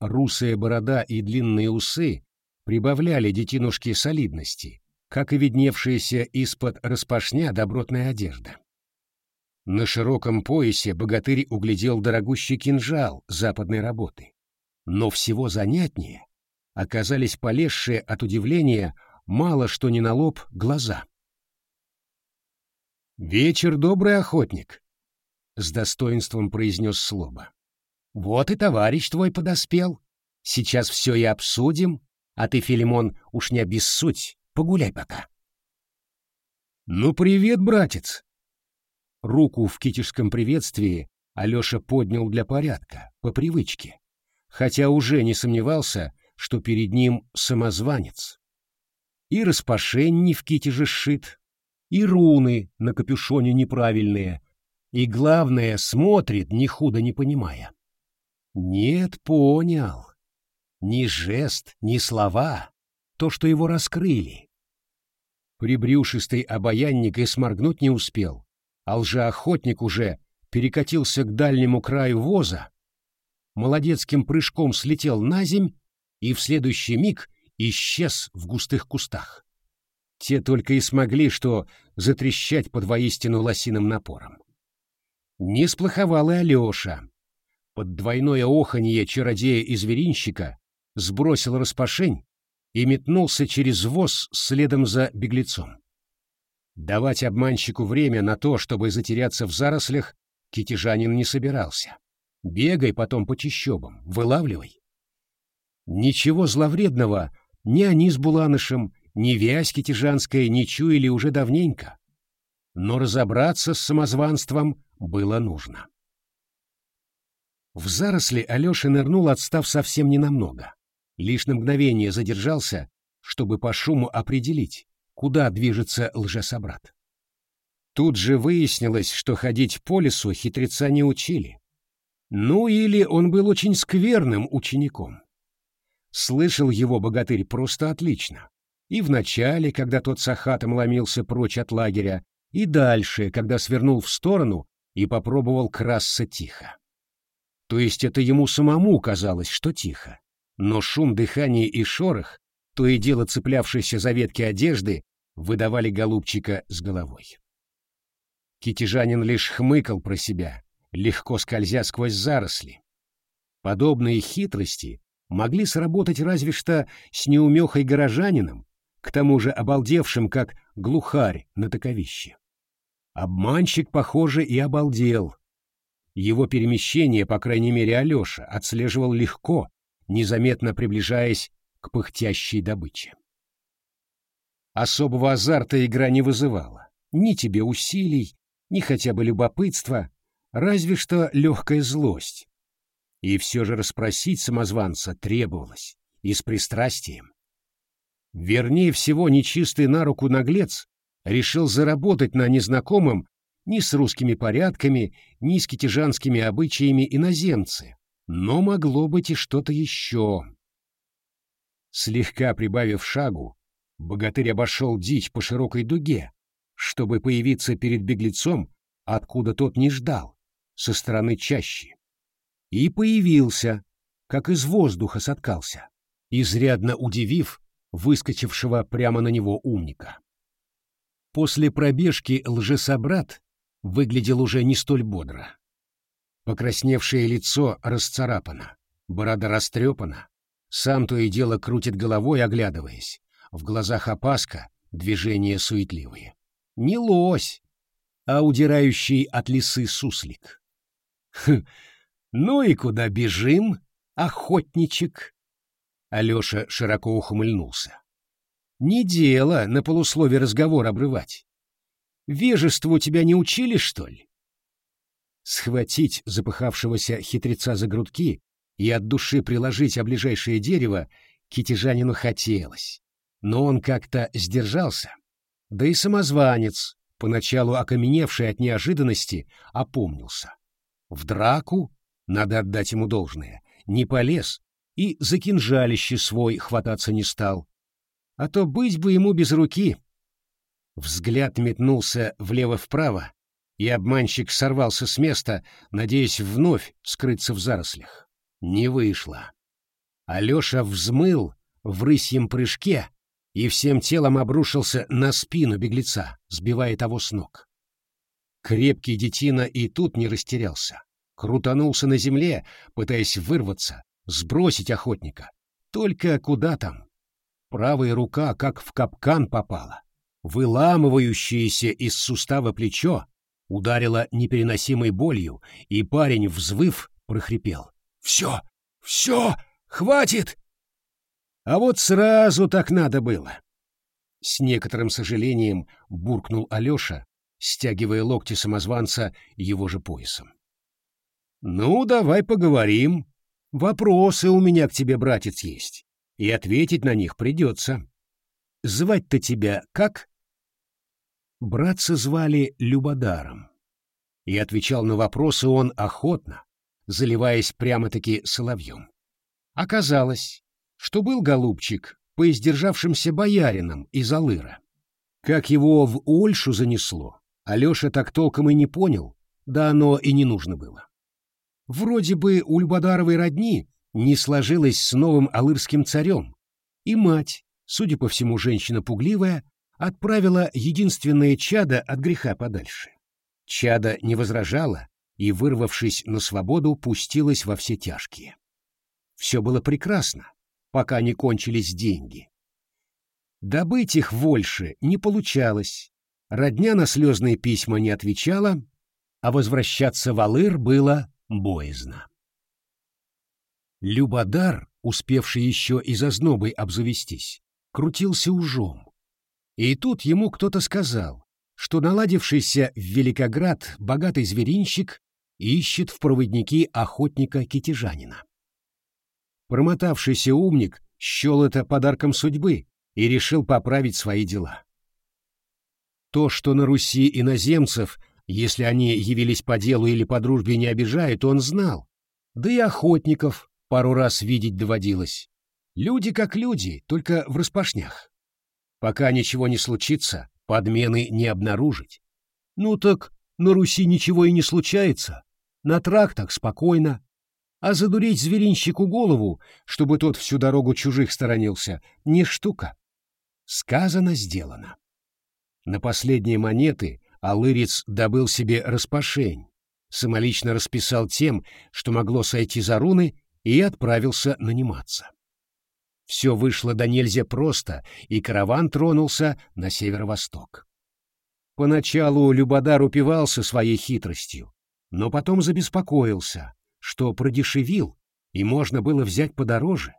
Русая борода и длинные усы прибавляли детинушке солидности, как и видневшаяся из-под распашня добротная одежда. На широком поясе богатырь углядел дорогущий кинжал западной работы но всего занятнее оказались полезшие от удивления мало что ни на лоб глаза. «Вечер добрый, охотник», — с достоинством произнес Слоба. «Вот и товарищ твой подоспел. Сейчас все и обсудим, а ты, Филимон, уж не обессудь, погуляй пока». «Ну, привет, братец!» Руку в китежском приветствии Алеша поднял для порядка, по привычке хотя уже не сомневался, что перед ним самозванец. И распашень не в ките же сшит, и руны на капюшоне неправильные, и, главное, смотрит, ни худо не понимая. Нет, понял. Ни жест, ни слова, то, что его раскрыли. Прибрюшистый обаянник и сморгнуть не успел, а лжеохотник уже перекатился к дальнему краю воза, молодецким прыжком слетел на земь и в следующий миг исчез в густых кустах. Те только и смогли что затрещать под воистину лосиным напором. Не сплоховал и Алеша. Под двойное оханье чародея и зверинщика сбросил распашень и метнулся через воз следом за беглецом. Давать обманщику время на то, чтобы затеряться в зарослях, китежанин не собирался. Бегай потом по чищобам, вылавливай. Ничего зловредного ни они с Буланышем, ни Вязьки Тижанской не чуяли уже давненько. Но разобраться с самозванством было нужно. В заросли Алеша нырнул, отстав совсем ненамного. Лишь на мгновение задержался, чтобы по шуму определить, куда движется лжесобрат. Тут же выяснилось, что ходить по лесу хитреца не учили. Ну или он был очень скверным учеником. Слышал его богатырь просто отлично. И в начале, когда тот с ахатом ломился прочь от лагеря, и дальше, когда свернул в сторону и попробовал красться тихо. То есть это ему самому казалось, что тихо. Но шум дыхания и шорох, то и дело цеплявшиеся за ветки одежды, выдавали голубчика с головой. Китежанин лишь хмыкал про себя, легко скользя сквозь заросли. Подобные хитрости могли сработать разве что с неумехой горожанином, к тому же обалдевшим, как глухарь на таковище. Обманщик, похоже, и обалдел. Его перемещение, по крайней мере, Алеша отслеживал легко, незаметно приближаясь к пыхтящей добыче. Особого азарта игра не вызывала. Ни тебе усилий, ни хотя бы любопытство, разве что легкая злость. И все же расспросить самозванца требовалось, и с пристрастием. Вернее всего, нечистый на руку наглец решил заработать на незнакомом ни с русскими порядками, ни с китежанскими обычаями иноземцы, но могло быть и что-то еще. Слегка прибавив шагу, богатырь обошел дичь по широкой дуге, чтобы появиться перед беглецом, откуда тот не ждал, со стороны чащи. И появился, как из воздуха соткался, изрядно удивив выскочившего прямо на него умника. После пробежки лжесобрат выглядел уже не столь бодро. Покрасневшее лицо расцарапано, борода растрепана, сам то и дело крутит головой, оглядываясь. В глазах опаска, движения суетливые. Не лось, а удирающий от лисы суслик. Хм, ну и куда бежим, охотничек? Алеша широко ухмыльнулся. Не дело на полуслове разговор обрывать. Вежеству тебя не учили, что ли? Схватить запыхавшегося хитреца за грудки и от души приложить о ближайшее дерево китежанину хотелось, но он как-то сдержался. Да и самозванец, поначалу окаменевший от неожиданности, опомнился. В драку, надо отдать ему должное, не полез и за кинжалище свой хвататься не стал. А то быть бы ему без руки. Взгляд метнулся влево-вправо, и обманщик сорвался с места, надеясь вновь скрыться в зарослях. Не вышло. Алеша взмыл в рысьем прыжке и всем телом обрушился на спину беглеца, сбивая того с ног. Крепкий детина и тут не растерялся. Крутанулся на земле, пытаясь вырваться, сбросить охотника. Только куда там? Правая рука как в капкан попала. Выламывающееся из сустава плечо ударило непереносимой болью, и парень, взвыв, прохрипел. Все, все, хватит! А вот сразу так надо было. С некоторым сожалением буркнул Алеша, стягивая локти самозванца его же поясом. «Ну, давай поговорим. Вопросы у меня к тебе, братец, есть, и ответить на них придется. Звать-то тебя как?» Братца звали Любодаром, и отвечал на вопросы он охотно, заливаясь прямо-таки соловьем. Оказалось, что был голубчик поиздержавшимся боярином из Алыра. Как его в Ольшу занесло, Алеша так толком и не понял, да оно и не нужно было. Вроде бы у родни не сложилось с новым алырским царем, и мать, судя по всему женщина пугливая, отправила единственное чадо от греха подальше. Чадо не возражало и, вырвавшись на свободу, пустилась во все тяжкие. Все было прекрасно, пока не кончились деньги. Добыть их больше не получалось, родня на слезные письма не отвечала, а возвращаться в Алыр было боязно. Любодар, успевший еще и зазнобой обзавестись, крутился ужом. И тут ему кто-то сказал, что наладившийся в Великоград богатый зверинщик ищет в проводники охотника-китежанина. Промотавшийся умник счел это подарком судьбы и решил поправить свои дела. То, что на Руси иноземцев, если они явились по делу или по дружбе, не обижают, он знал. Да и охотников пару раз видеть доводилось. Люди как люди, только в распашнях. Пока ничего не случится, подмены не обнаружить. Ну так на Руси ничего и не случается. На трактах спокойно. А задурить зверинщику голову, чтобы тот всю дорогу чужих сторонился, не штука. Сказано, сделано. На последние монеты Алырец добыл себе распашень, самолично расписал тем, что могло сойти за руны, и отправился наниматься. Все вышло до нельзя просто, и караван тронулся на северо-восток. Поначалу Любодар упивался своей хитростью, но потом забеспокоился, что продешевил, и можно было взять подороже.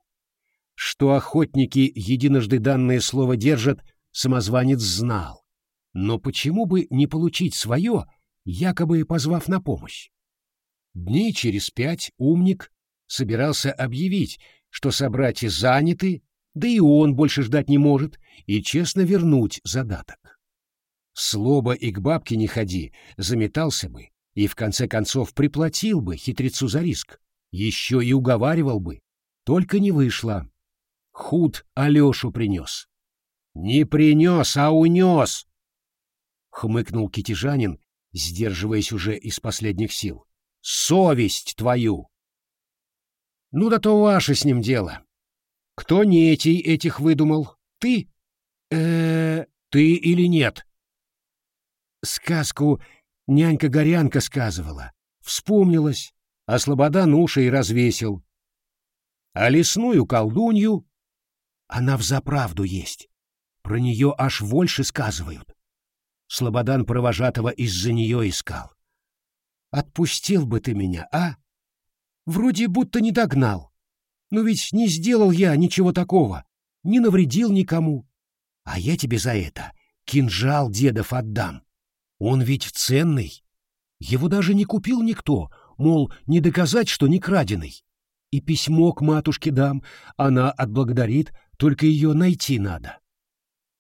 Что охотники единожды данное слово держат, самозванец знал. Но почему бы не получить свое якобы позвав на помощь. Дней через пять умник собирался объявить, что собратья заняты, да и он больше ждать не может, и честно вернуть задаток. Слоба и к бабке не ходи, заметался бы, и в конце концов приплатил бы хитрецу за риск, еще и уговаривал бы, только не вышло. Худ Алешу принес. «Не принес, а унес!» — хмыкнул китежанин, сдерживаясь уже из последних сил. «Совесть твою!» «Ну да то ваше с ним дело. Кто нетей этих выдумал? Ты? э, ты или нет?» Сказку нянька-горянка сказывала. Вспомнилась, а Слобода уши и развесил. А лесную колдунью она взаправду есть. Про нее аж больше сказывают. Слободан провожатого из-за нее искал. Отпустил бы ты меня, а? Вроде будто не догнал. Но ведь не сделал я ничего такого, не навредил никому. А я тебе за это кинжал дедов отдам. Он ведь ценный. Его даже не купил никто, мол, не доказать, что не краденый. И письмо к матушке дам, она отблагодарит, только ее найти надо.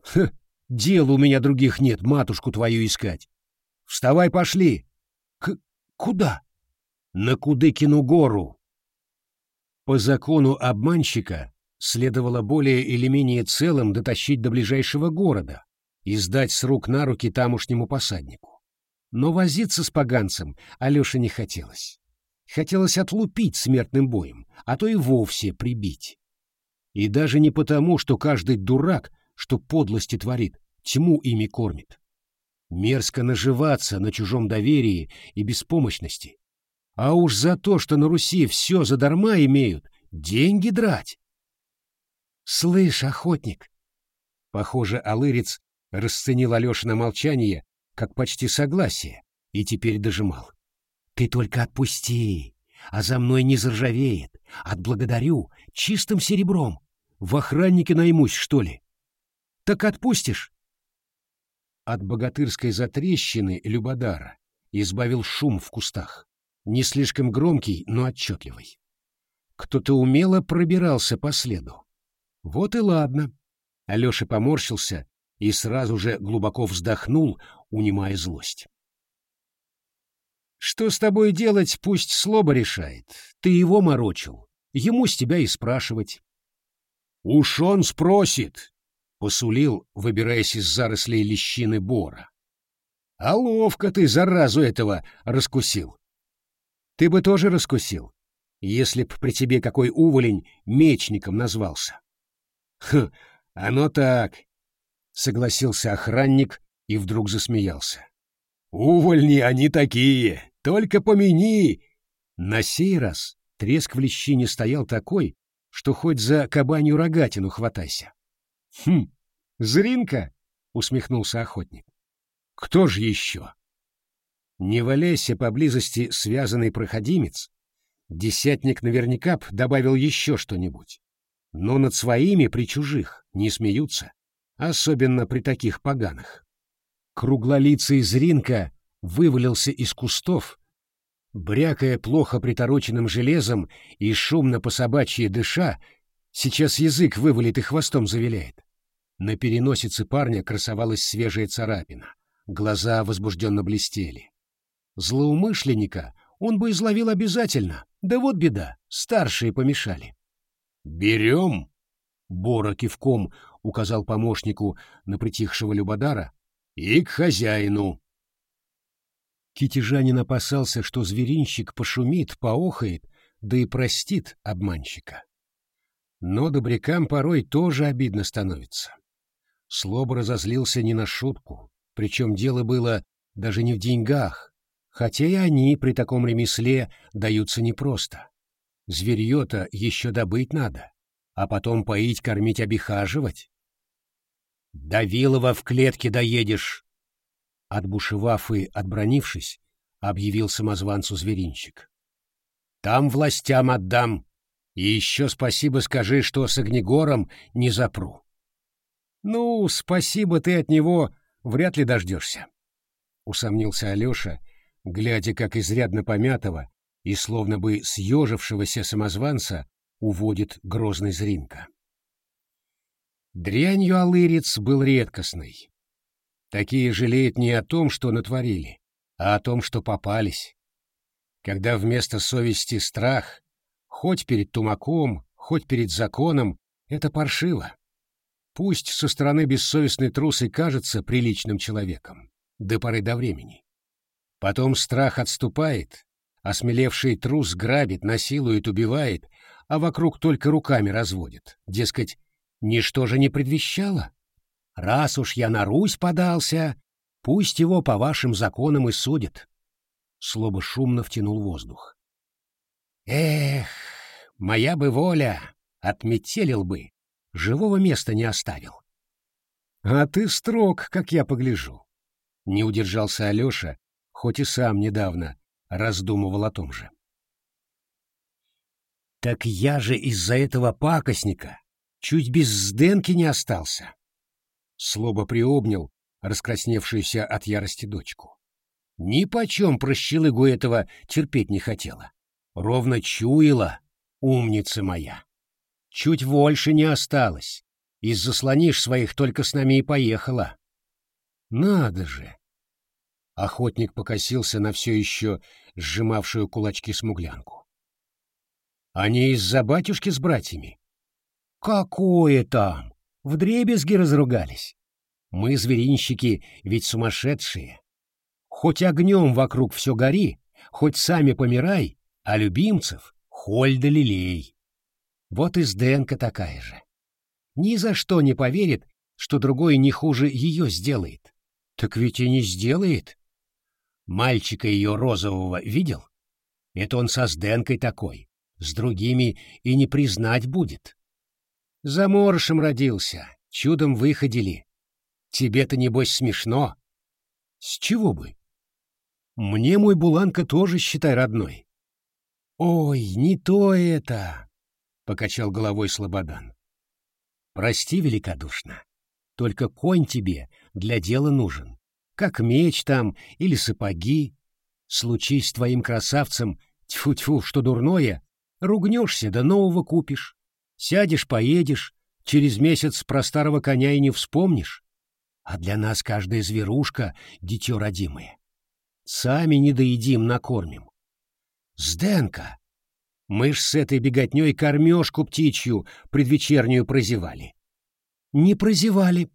Ха, дел у меня других нет, матушку твою искать. Вставай, пошли. К куда? На Кудыкину гору. По закону обманщика следовало более или менее целым дотащить до ближайшего города и сдать с рук на руки тамошнему посаднику. Но возиться с поганцем Алёше не хотелось. Хотелось отлупить смертным боем, а то и вовсе прибить. И даже не потому, что каждый дурак, что подлости творит, тьму ими кормит. Мерзко наживаться на чужом доверии и беспомощности. А уж за то, что на Руси все задарма имеют, деньги драть. «Слышь, охотник!» Похоже, Алырец расценил Алешина молчание как почти согласие и теперь дожимал. «Ты только отпусти, а за мной не заржавеет. Отблагодарю чистым серебром. В охраннике наймусь, что ли? Так отпустишь? От богатырской затрещины Любодара избавил шум в кустах, не слишком громкий, но отчетливый. Кто-то умело пробирался по следу. Вот и ладно. Алеша поморщился и сразу же глубоко вздохнул, унимая злость. «Что с тобой делать, пусть Слоба решает. Ты его морочил. Ему с тебя и спрашивать. «Уж он спросит!» — посулил, выбираясь из зарослей лещины бора. «А ловко ты, заразу этого, раскусил!» «Ты бы тоже раскусил, если б при тебе какой уволень мечником назвался». «Хм, оно так!» — согласился охранник и вдруг засмеялся. «Увольни они такие! Только помяни!» На сей раз треск в лещине стоял такой, что хоть за кабанью рогатину хватайся. — Хм, зринка? — усмехнулся охотник. — Кто же еще? Не валяйся поблизости связанный проходимец, десятник наверняка б добавил еще что-нибудь. Но над своими при чужих не смеются, особенно при таких поганых. Круглолицый зринка вывалился из кустов, брякая плохо притороченным железом и шумно по собачьи дыша, сейчас язык вывалит и хвостом завиляет. На переносице парня красовалась свежая царапина, глаза возбужденно блестели. Злоумышленника он бы изловил обязательно, да вот беда, старшие помешали. «Берем!» — Бора кивком указал помощнику на притихшего Любодара. «И к хозяину!» Китежанин опасался, что зверинщик пошумит, поохает, да и простит обманщика. Но добрякам порой тоже обидно становится. Слоба разозлился не на шутку, причем дело было даже не в деньгах, хотя и они при таком ремесле даются непросто. Зверье-то еще добыть надо, а потом поить, кормить, обихаживать. «До в клетке доедешь», Отбушевав и отбронившись, объявил самозванцу зверинщик. «Там властям отдам, и еще спасибо скажи, что с Огнегором не запру». «Ну, спасибо ты от него вряд ли дождешься», — усомнился Алеша, глядя, как изрядно помятого и словно бы съежившегося самозванца уводит грозный зринка. Дрянью алырец был редкостный. Такие жалеют не о том, что натворили, а о том, что попались. Когда вместо совести страх, хоть перед тумаком, хоть перед законом, это паршиво. Пусть со стороны бессовестный трус и кажется приличным человеком, до поры до времени. Потом страх отступает, осмелевший трус грабит, насилует, убивает, а вокруг только руками разводит. Дескать, ничто же не предвещало. Раз уж я на Русь подался, пусть его по вашим законам и судят. Слоба шумно втянул воздух. Эх, моя бы воля, отметелил бы, живого места не оставил. А ты строг, как я погляжу. Не удержался Алеша, хоть и сам недавно раздумывал о том же. Так я же из-за этого пакостника чуть без сденки не остался. Слоба приобнял раскрасневшуюся от ярости дочку. Ни почем прощелыгу этого терпеть не хотела. Ровно чуяла, умница моя. Чуть больше не осталось. Из заслонишь своих только с нами и поехала. Надо же! Охотник покосился на все еще сжимавшую кулачки смуглянку. Они из-за батюшки с братьями? Какое там? Вдребезги разругались. Мы, зверинщики, ведь сумасшедшие. Хоть огнем вокруг все гори, хоть сами помирай, а любимцев холь да лилей. Вот и Сденка такая же. Ни за что не поверит, что другой не хуже ее сделает. Так ведь и не сделает. Мальчика ее розового видел? Это он со Сденкой такой, с другими и не признать будет. Заморышем родился, чудом выходили. Тебе-то, небось, смешно. С чего бы? Мне мой Буланка тоже, считай, родной. Ой, не то это. — покачал головой Слободан. «Прости великодушно. Только конь тебе для дела нужен. Как меч там или сапоги. Случись твоим красавцем, тьфу-тьфу, что дурное, ругнешься, да нового купишь. Сядешь, поедешь, через месяц про старого коня и не вспомнишь. А для нас каждая зверушка — дитё родимое. Сами не доедим, накормим. Сденка, мы ж с этой беготней кормежку птичью предвечернюю прозевали. Не прозевали,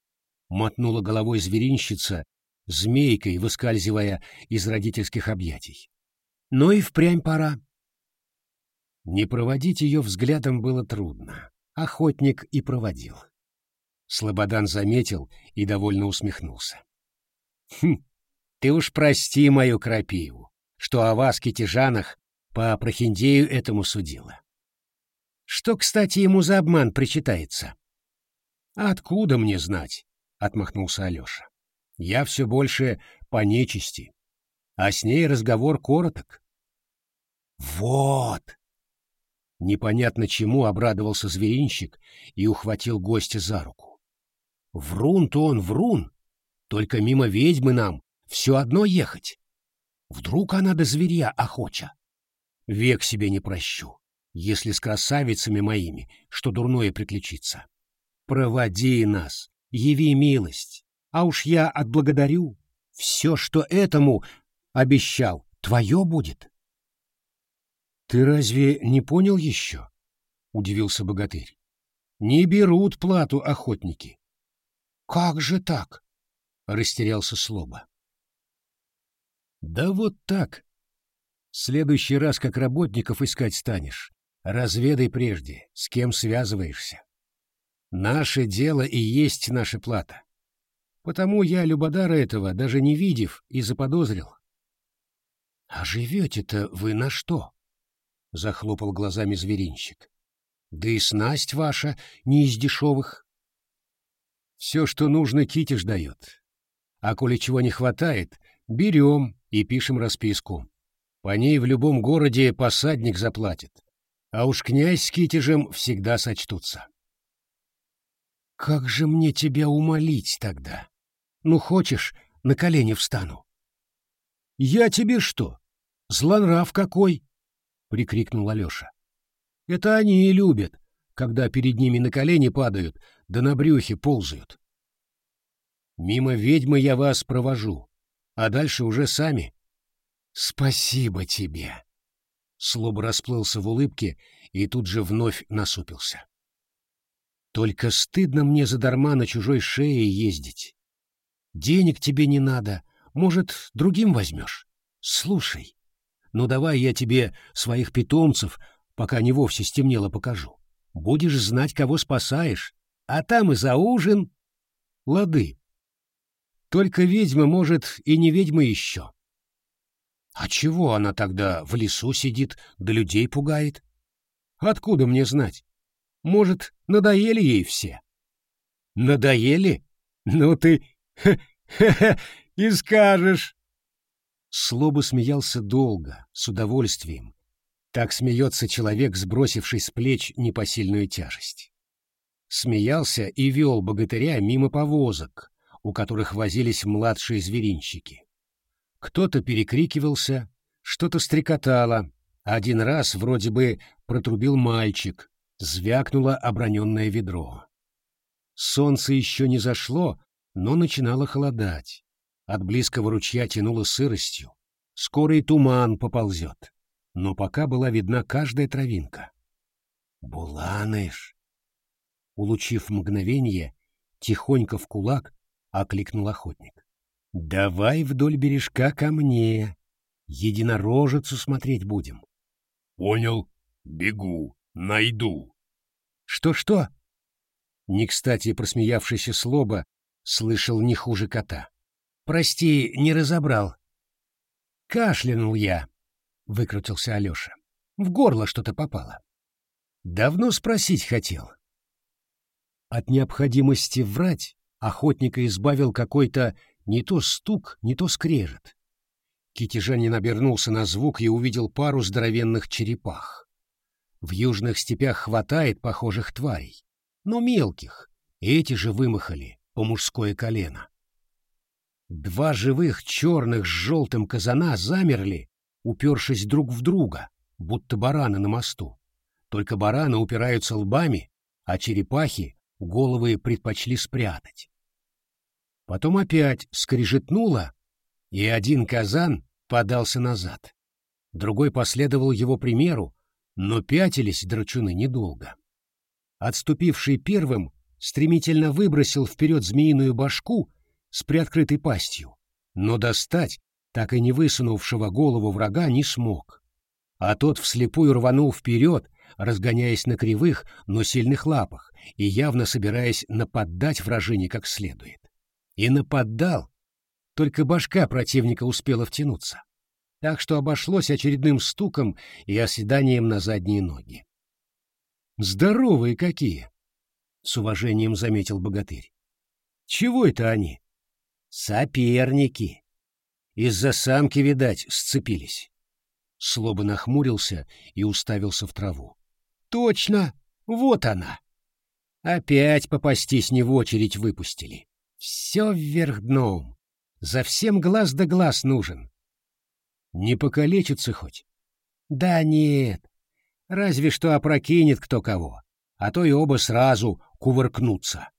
— мотнула головой зверинщица, змейкой выскальзывая из родительских объятий. Но и впрямь пора. Не проводить ее взглядом было трудно. Охотник и проводил. Слободан заметил и довольно усмехнулся. «Хм, ты уж прости мою крапиву, что о вас, китежанах, по прохиндею этому судила. Что, кстати, ему за обман причитается? Откуда мне знать? Отмахнулся Алеша. Я все больше по нечисти, а с ней разговор короток. Вот! Непонятно чему обрадовался зверинщик и ухватил гостя за руку. Врун-то он врун, только мимо ведьмы нам все одно ехать. Вдруг она до зверя охоча. Век себе не прощу, если с красавицами моими что дурное приключится. Проводи нас, яви милость, а уж я отблагодарю. Все, что этому обещал, твое будет. — Ты разве не понял еще? — удивился богатырь. — Не берут плату охотники. — Как же так? — растерялся Слоба. — Да вот так, следующий раз как работников искать станешь, разведай прежде, с кем связываешься. Наше дело и есть наша плата. Потому я Любодара этого, даже не видев, и заподозрил. — А живете-то вы на что? — захлопал глазами зверинщик. — Да и снасть ваша не из дешевых. Все, что нужно, китиш дает. А коли чего не хватает, берем и пишем расписку. По ней в любом городе посадник заплатит, а уж князь с китежем всегда сочтутся. Как же мне тебя умолить тогда? Ну, хочешь, на колени встану. Я тебе что? Злонрав какой? Прикрикнул Алеша. Это они и любят, когда перед ними на колени падают, да на брюхе ползают. Мимо ведьмы я вас провожу, а дальше уже сами. Спасибо тебе. Слоб расплылся в улыбке и тут же вновь насупился. Только стыдно мне задарма на чужой шее ездить. Денег тебе не надо, может, другим возьмешь? Слушай, ну давай я тебе своих питомцев, пока не вовсе стемнело, покажу. Будешь знать, кого спасаешь, а там и за ужин. Лады. Только ведьма, может, и не ведьма еще. А чего она тогда в лесу сидит, да людей пугает? Откуда мне знать? Может, надоели ей все? Надоели? Ну ты... Ха-ха-ха, и скажешь. Слоба смеялся долго, с удовольствием. Так смеется человек, сбросивший с плеч непосильную тяжесть. Смеялся и вел богатыря мимо повозок, у которых возились младшие зверинщики. Кто-то перекрикивался, что-то стрекотало, один раз вроде бы протрубил мальчик, звякнуло оброненное ведро. Солнце еще не зашло, но начинало холодать. От близкого ручья тянуло сыростью. Скоро и туман поползет. Но пока была видна каждая травинка. «Буланыш!» Улучив мгновение, тихонько в кулак окликнул охотник. «Давай вдоль бережка ко мне. Единорожицу смотреть будем». «Понял. Бегу. Найду». «Что-что?» Не кстати просмеявшийся Слоба слышал не хуже кота. «Прости, не разобрал». «Кашлянул я», — выкрутился Алеша. «В горло что-то попало». «Давно спросить хотел». От необходимости врать охотника избавил какой-то не то стук, не то скрежет. Китежанин обернулся на звук и увидел пару здоровенных черепах. В южных степях хватает похожих тварей, но мелких, эти же вымахали по мужское колено. Два живых черных с желтым казана замерли, упершись друг в друга, будто бараны на мосту. Только бараны упираются лбами, а черепахи головы предпочли спрятать. Потом опять скрижетнуло, и один казан подался назад. Другой последовал его примеру, но пятились драчуны недолго. Отступивший первым стремительно выбросил вперед змеиную башку с приоткрытой пастью, но достать так и не высунувшего голову врага не смог. А тот вслепую рванул вперед, разгоняясь на кривых, но сильных лапах и явно собираясь нападать вражине как следует. И нападал, только башка противника успела втянуться, так что обошлось очередным стуком и оседанием на задние ноги. «Здоровые какие!» — с уважением заметил богатырь. «Чего это они?» «Соперники!» Из-за самки, видать, сцепились. Слоба нахмурился и уставился в траву. «Точно! Вот она!» Опять попастись не в очередь выпустили. Все вверх дном. За всем глаз да глаз нужен. Не покалечится хоть? Да нет. Разве что опрокинет кто кого, а то и оба сразу кувыркнутся.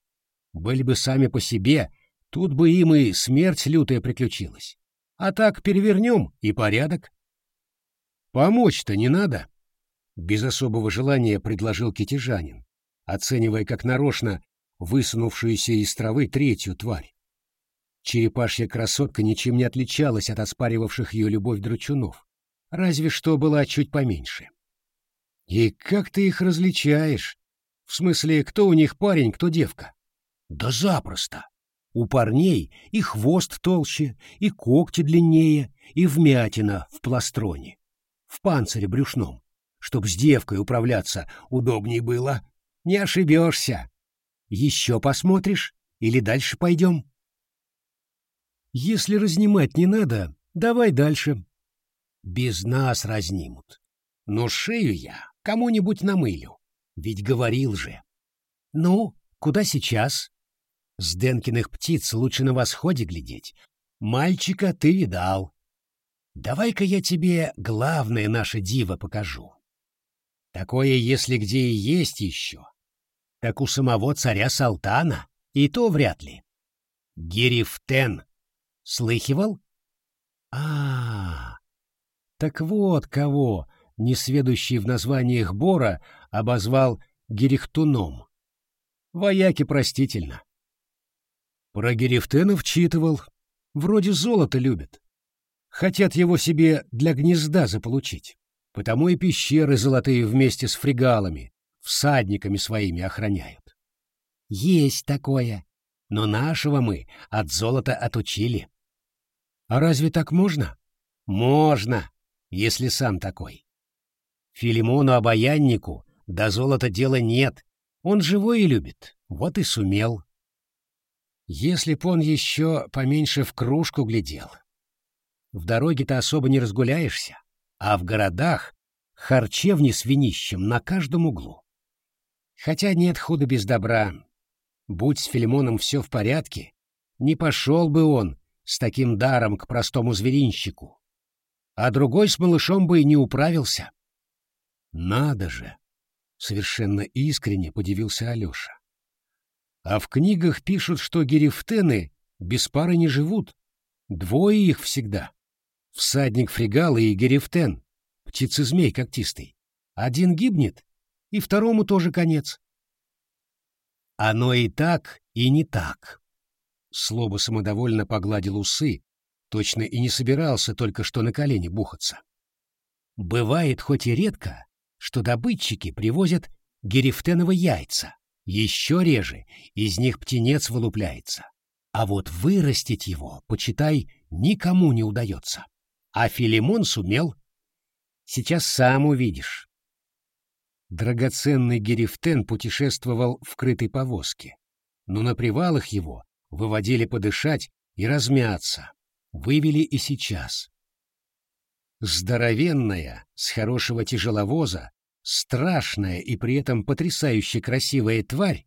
Были бы сами по себе, тут бы им и смерть лютая приключилась. А так перевернем и порядок. Помочь-то не надо. Без особого желания предложил китежанин, оценивая как нарочно высунувшуюся из травы третью тварь. Черепашья красотка ничем не отличалась от оспаривавших ее любовь дручунов, разве что была чуть поменьше. И как ты их различаешь? В смысле, кто у них парень, кто девка? Да запросто. У парней и хвост толще, и когти длиннее, и вмятина в пластроне, в панцире брюшном, чтоб с девкой управляться удобней было. Не ошибешься. Еще посмотришь или дальше пойдем? Если разнимать не надо, давай дальше. Без нас разнимут. Но шею я кому-нибудь намылю. Ведь говорил же. Ну, куда сейчас? С Денкиных птиц лучше на восходе глядеть. Мальчика ты видал. давай-ка я тебе главное наше диво покажу. Такое, если где и есть еще, так у самого царя Салтана, и то вряд ли. Герифтен. Слыхивал? А, -а, а Так вот кого, несведущий в названиях Бора, обозвал Герихтуном. Вояки простительно. Про Герифтенов читывал. Вроде золото любят. Хотят его себе для гнезда заполучить. Потому и пещеры золотые вместе с фригалами, всадниками своими охраняют. Есть такое. Но нашего мы от золота отучили. А разве так можно? Можно, если сам такой. Филимону обаяннику до золота дела нет. Он живой и любит. Вот и сумел. Если б он еще поменьше в кружку глядел. В дороге-то особо не разгуляешься, а в городах харчевни с винищем на каждом углу. Хотя нет худа без добра. Будь с Филимоном все в порядке, не пошел бы он с таким даром к простому зверинщику. А другой с малышом бы и не управился. Надо же! Совершенно искренне подивился Алеша. А в книгах пишут, что герифтены без пары не живут. Двое их всегда. Всадник фрегала и герифтен, птица-змей когтистый. Один гибнет, и второму тоже конец. Оно и так, и не так. Слоба самодовольно погладил усы, точно и не собирался только что на колени бухаться. Бывает хоть и редко, что добытчики привозят герифтеново яйца, еще реже из них птенец вылупляется. А вот вырастить его, почитай, никому не удается. А Филимон сумел. Сейчас сам увидишь. Драгоценный Герифтен путешествовал в крытой повозке, но на привалах его выводили подышать и размяться. Вывели и сейчас. Здоровенная, с хорошего тяжеловоза, страшная и при этом потрясающе красивая тварь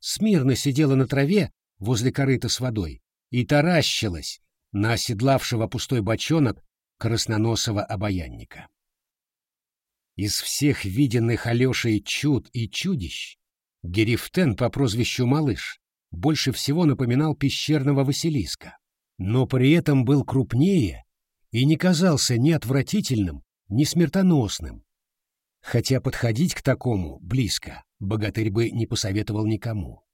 смирно сидела на траве возле корыта с водой и таращилась на оседлавшего пустой бочонок красноносого обаянника. Из всех виденных Алешей чуд и чудищ Герифтен по прозвищу Малыш больше всего напоминал пещерного Василиска, но при этом был крупнее и не казался ни отвратительным, ни смертоносным, хотя подходить к такому близко богатырь бы не посоветовал никому.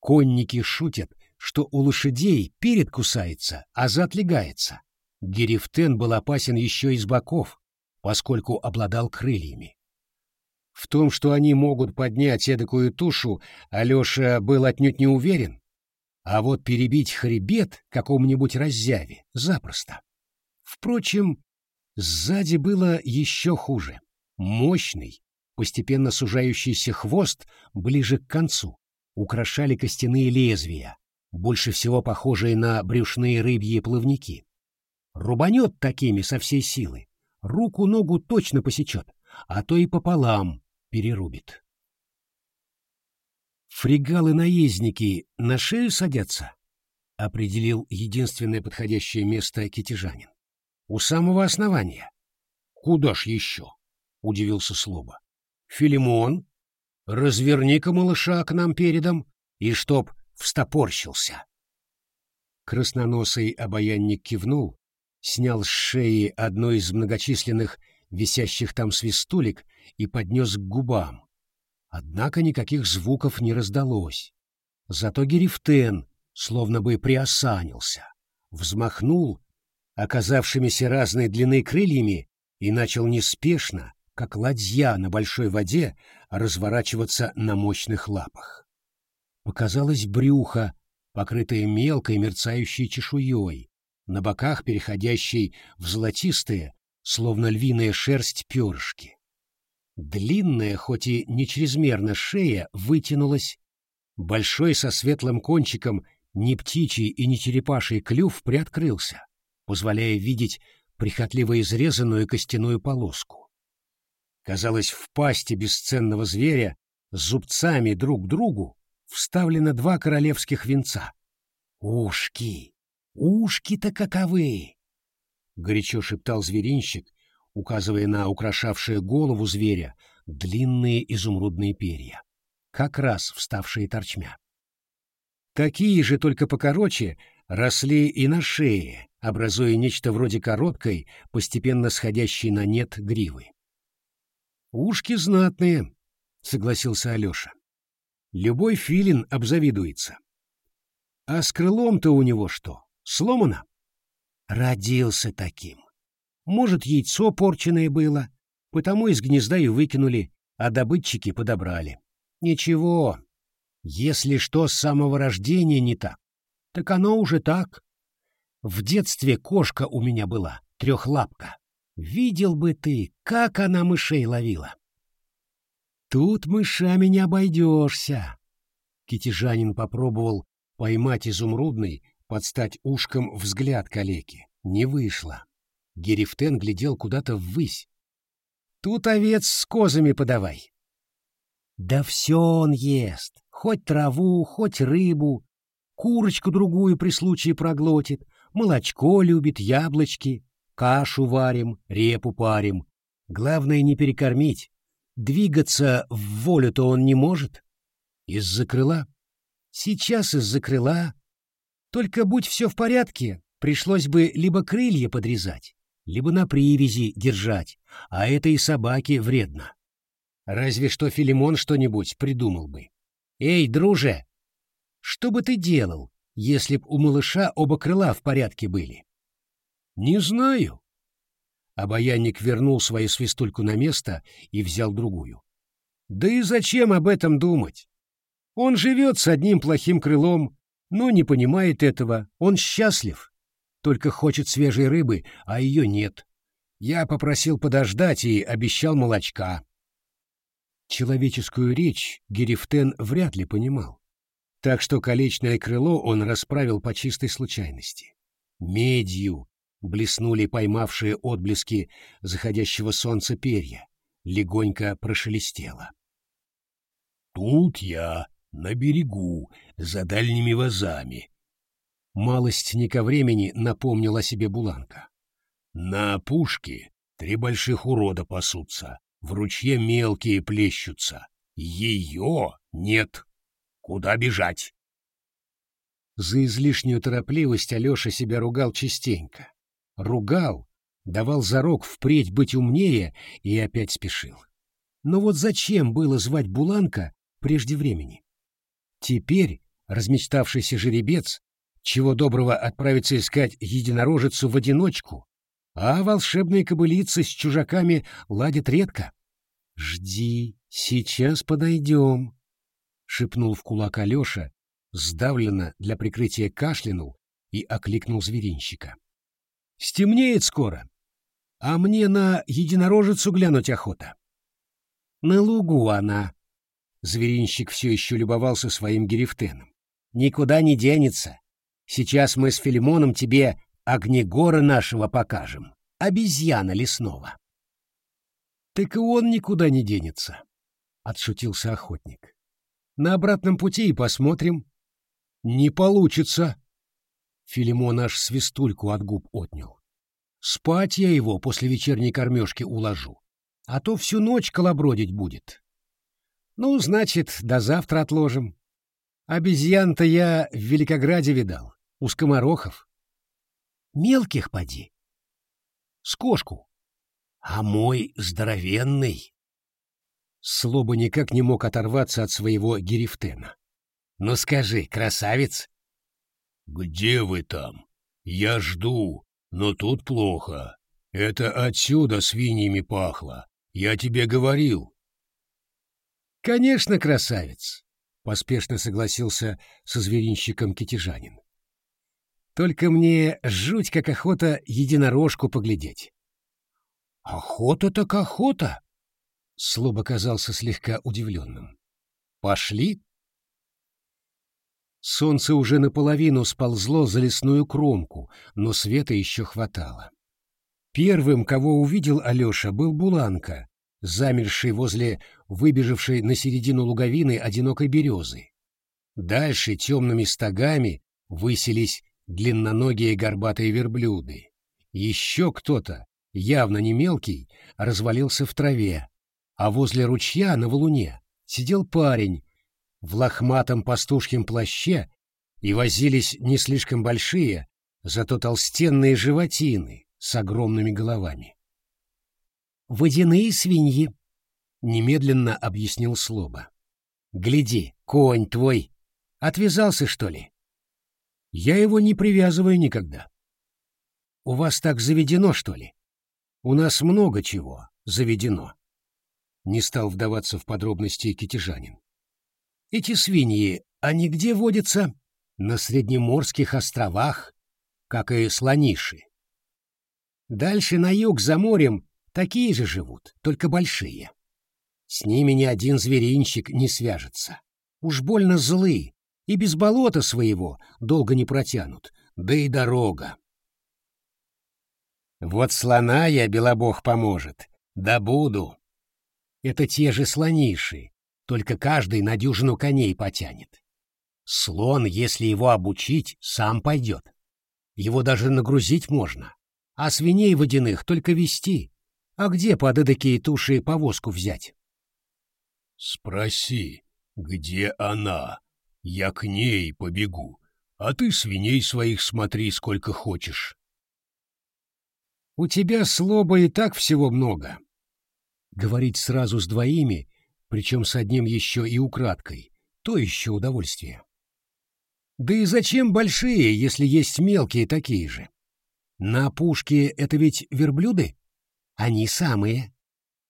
Конники шутят, что у лошадей перед кусается, а зад легается. Герифтен был опасен еще из боков, поскольку обладал крыльями. В том, что они могут поднять эдакую тушу, Алеша был отнюдь не уверен, а вот перебить хребет какому-нибудь раззяве запросто. Впрочем, сзади было еще хуже мощный, постепенно сужающийся хвост ближе к концу, украшали костяные лезвия, больше всего похожие на брюшные рыбьи плавники. Рубанет такими со всей силы, руку-ногу точно посечет, а то и пополам перерубит. Фрегалы-наездники на шею садятся? — определил единственное подходящее место китежанин. — У самого основания. — Куда ж еще? — удивился Слоба. «Филимон, разверни-ка малыша к нам передом, и чтоб встопорщился». Красноносый обаянник кивнул, снял с шеи одной из многочисленных висящих там свистулек и поднес к губам. Однако никаких звуков не раздалось. Зато Герифтен словно бы приосанился, взмахнул оказавшимися разной длины крыльями и начал неспешно, как ладья на большой воде, разворачиваться на мощных лапах. Показалось брюхо, покрытое мелкой мерцающей чешуей, на боках переходящей в золотистые, словно львиная шерсть перышки. Длинная, хоть и не чрезмерно шея, вытянулась, большой со светлым кончиком ни птичий и ни черепаший клюв приоткрылся, позволяя видеть прихотливо изрезанную костяную полоску. Казалось, в пасти бесценного зверя зубцами друг к другу вставлено два королевских венца. Ушки! Ушки-то каковы! горячо шептал зверинщик, указывая на украшавшее голову зверя длинные изумрудные перья, как раз вставшие торчмя. Такие же, только покороче, росли и на шее, образуя нечто вроде короткой, постепенно сходящей на нет гривы. «Ушки знатные», — согласился Алеша. «Любой филин обзавидуется. А с крылом-то у него что, сломано?» «Родился таким. Может, яйцо порченное было, потому из гнезда и выкинули, а добытчики подобрали. Ничего, если что с самого рождения не так, так оно уже так. В детстве кошка у меня была, трехлапка. Видел бы ты, как она мышей ловила. Тут мышами не обойдешься. Китежанин попробовал поймать изумрудный, подстать ушком взгляд калеки. Не вышло. Герифтен глядел куда-то ввысь. Тут овец с козами подавай. Да все он ест, хоть траву, хоть рыбу, курочку другую при случае проглотит, молочко любит, яблочки, кашу варим, репу парим. Главное не перекормить. Двигаться в волю-то он не может. Из-за крыла. Сейчас из-за крыла. Только будь все в порядке, пришлось бы либо крылья подрезать, либо на привязи держать, а это и собаке вредно. Разве что Филимон что-нибудь придумал бы. «Эй, друже, что бы ты делал, если б у малыша оба крыла в порядке были?» «Не знаю». Обаянник вернул свою свистульку на место и взял другую. «Да и зачем об этом думать? Он живет с одним плохим крылом, но не понимает этого, он счастлив только хочет свежей рыбы, а ее нет. Я попросил подождать и обещал молочка. Человеческую речь Герифтен вряд ли понимал, так что колечное крыло он расправил по чистой случайности. Медью блеснули поймавшие отблески заходящего солнца перья, легонько прошелестело. «Тут я, на берегу, за дальними вазами, Малость не ко времени напомнила себе Буланка. На опушке три больших урода пасутся, в ручье мелкие плещутся. Ее нет. Куда бежать? За излишнюю торопливость Алеша себя ругал частенько. Ругал, давал зарок впредь быть умнее и опять спешил. Но вот зачем было звать Буланка прежде времени? Теперь размечтавшийся жеребец чего доброго отправиться искать единорожицу в одиночку, а волшебные кобылицы с чужаками ладят редко. «Жди, сейчас подойдем», — шепнул в кулак Алеша, сдавленно для прикрытия кашлянул и окликнул зверинщика. «Стемнеет скоро, а мне на единорожицу глянуть охота». «На лугу она», — зверинщик все еще любовался своим герифтеном. «Никуда не денется. Сейчас мы с Филимоном тебе огнегора нашего покажем, обезьяна лесного. Так и он никуда не денется, — отшутился охотник. На обратном пути и посмотрим. Не получится. Филимон аж свистульку от губ отнял. Спать я его после вечерней кормежки уложу, а то всю ночь колобродить будет. Ну, значит, до завтра отложим. Обезьян-то я в Великограде видал у скоморохов. Мелких поди. С кошку. А мой здоровенный. Слоба никак не мог оторваться от своего герифтена. «Ну скажи, красавец!» «Где вы там? Я жду, но тут плохо. Это отсюда свиньями пахло. Я тебе говорил». «Конечно, красавец!» — поспешно согласился со зверинщиком китежанин. Только мне жуть как охота единорожку поглядеть. Охота так охота. Слоб оказался слегка удивленным. Пошли. Солнце уже наполовину сползло за лесную кромку, но света еще хватало. Первым, кого увидел Алеша, был Буланка, замерший возле выбежавшей на середину луговины одинокой березы. Дальше темными стогами высились длинноногие горбатые верблюды, Еще кто-то, явно не мелкий, развалился в траве, а возле ручья на валуне сидел парень в лохматом пастушьем плаще и возились не слишком большие, зато толстенные животины с огромными головами. «Водяные свиньи», — немедленно объяснил Слоба. «Гляди, конь твой. Отвязался, что ли?» «Я его не привязываю никогда». «У вас так заведено, что ли?» «У нас много чего заведено». Не стал вдаваться в подробности китежанин. «Эти свиньи, они где водятся?» «На Среднеморских островах, как и слониши. Дальше на юг за морем такие же живут, только большие. С ними ни один зверинщик не свяжется. Уж больно злы, и без болота своего долго не протянут, да и дорога. Вот слона я, Белобог, поможет, да буду. Это те же слониши, только каждый на дюжину коней потянет. Слон, если его обучить, сам пойдет. Его даже нагрузить можно а свиней водяных только вести. А где под эдакие туши повозку взять? — Спроси, где она? Я к ней побегу, а ты свиней своих смотри сколько хочешь. — У тебя слоба и так всего много. Говорить сразу с двоими, причем с одним еще и украдкой, то еще удовольствие. Да и зачем большие, если есть мелкие такие же? На опушке это ведь верблюды? Они самые.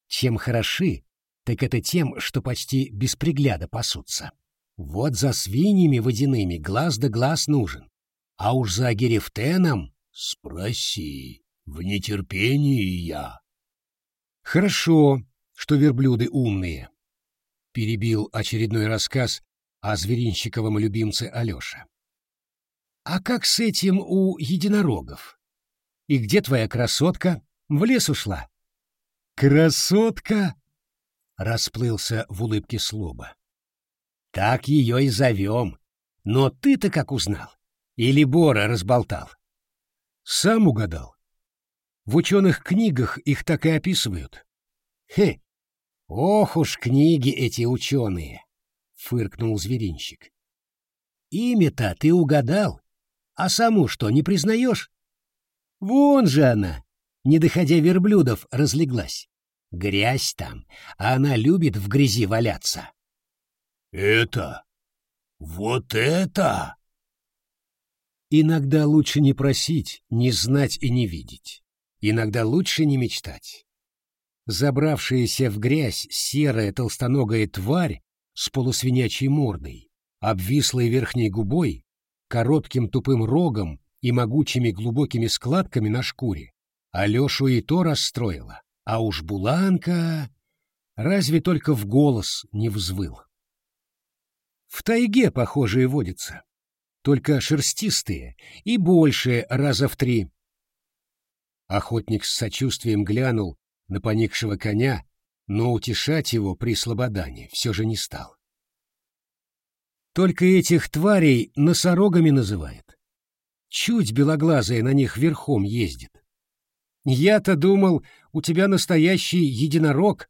Чем хороши, так это тем, что почти без пригляда пасутся. Вот за свиньями водяными глаз да глаз нужен. А уж за Герефтеном спроси, в нетерпении я. Хорошо, что верблюды умные, перебил очередной рассказ о зверинщиковом любимце Алёша. А как с этим у единорогов? И где твоя красотка? В лес ушла. Красотка? Расплылся в улыбке Слоба. Так ее и зовем. Но ты-то как узнал? Или Бора разболтал? Сам угадал. В ученых книгах их так и описывают. Хе, ох уж книги эти ученые, фыркнул зверинщик. Имя-то ты угадал, а саму что, не признаешь? Вон же она, не доходя верблюдов, разлеглась. Грязь там, а она любит в грязи валяться. Это? Вот это? Иногда лучше не просить, не знать и не видеть. Иногда лучше не мечтать. Забравшаяся в грязь серая толстоногая тварь с полусвинячьей мордой, обвислой верхней губой, коротким тупым рогом и могучими глубокими складками на шкуре. Алешу и то расстроила, а уж Буланка разве только в голос не взвыл. В тайге похожие водятся, только шерстистые и больше раза в три. Охотник с сочувствием глянул на поникшего коня, но утешать его при слободане все же не стал. Только этих тварей носорогами называют. Чуть белоглазая на них верхом ездит. Я-то думал, у тебя настоящий единорог.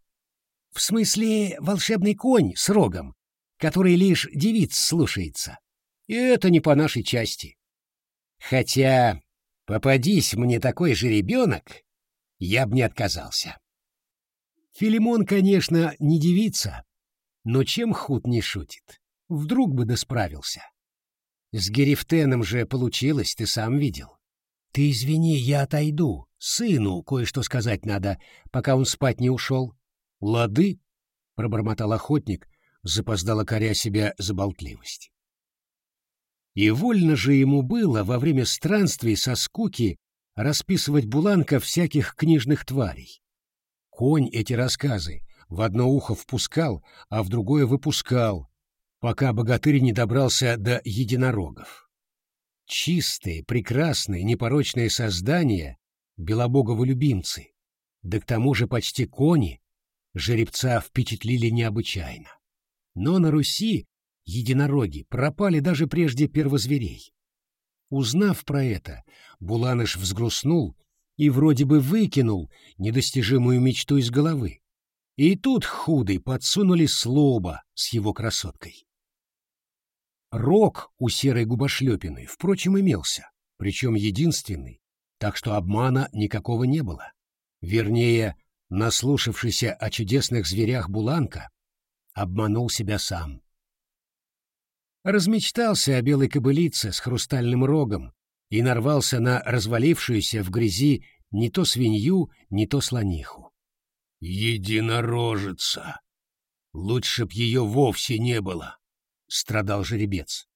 В смысле, волшебный конь с рогом, который лишь девиц слушается. И это не по нашей части. Хотя, попадись мне такой же ребенок, я б не отказался. Филимон, конечно, не девица, но чем худ не шутит, вдруг бы да справился. С Герифтеном же получилось, ты сам видел. Ты извини, я отойду. Сыну кое-что сказать надо, пока он спать не ушел. Лады, — пробормотал охотник, запоздало коря себя за болтливость. И вольно же ему было во время странствий со скуки расписывать Буланка всяких книжных тварей. Конь эти рассказы в одно ухо впускал, а в другое выпускал, пока богатырь не добрался до единорогов. Чистые, прекрасные, непорочные создания белобоговы любимцы, да к тому же почти кони, жеребца впечатлили необычайно. Но на Руси единороги пропали даже прежде первозверей. Узнав про это, Буланыш взгрустнул и вроде бы выкинул недостижимую мечту из головы. И тут худый подсунули слоба с его красоткой. Рог у серой губошлепины, впрочем, имелся, причем единственный, так что обмана никакого не было. Вернее, наслушавшийся о чудесных зверях Буланка, обманул себя сам. Размечтался о белой кобылице с хрустальным рогом и нарвался на развалившуюся в грязи не то свинью, не то слониху. «Единорожица! Лучше б ее вовсе не было!» — страдал жеребец.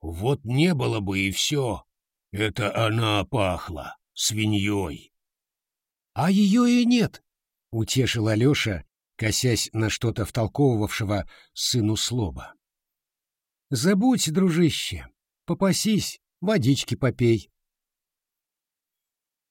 «Вот не было бы и все. Это она пахла свиньей». «А ее и нет!» — утешил Алеша, косясь на что-то втолковывавшего сыну слоба. «Забудь, дружище, попасись, водички попей».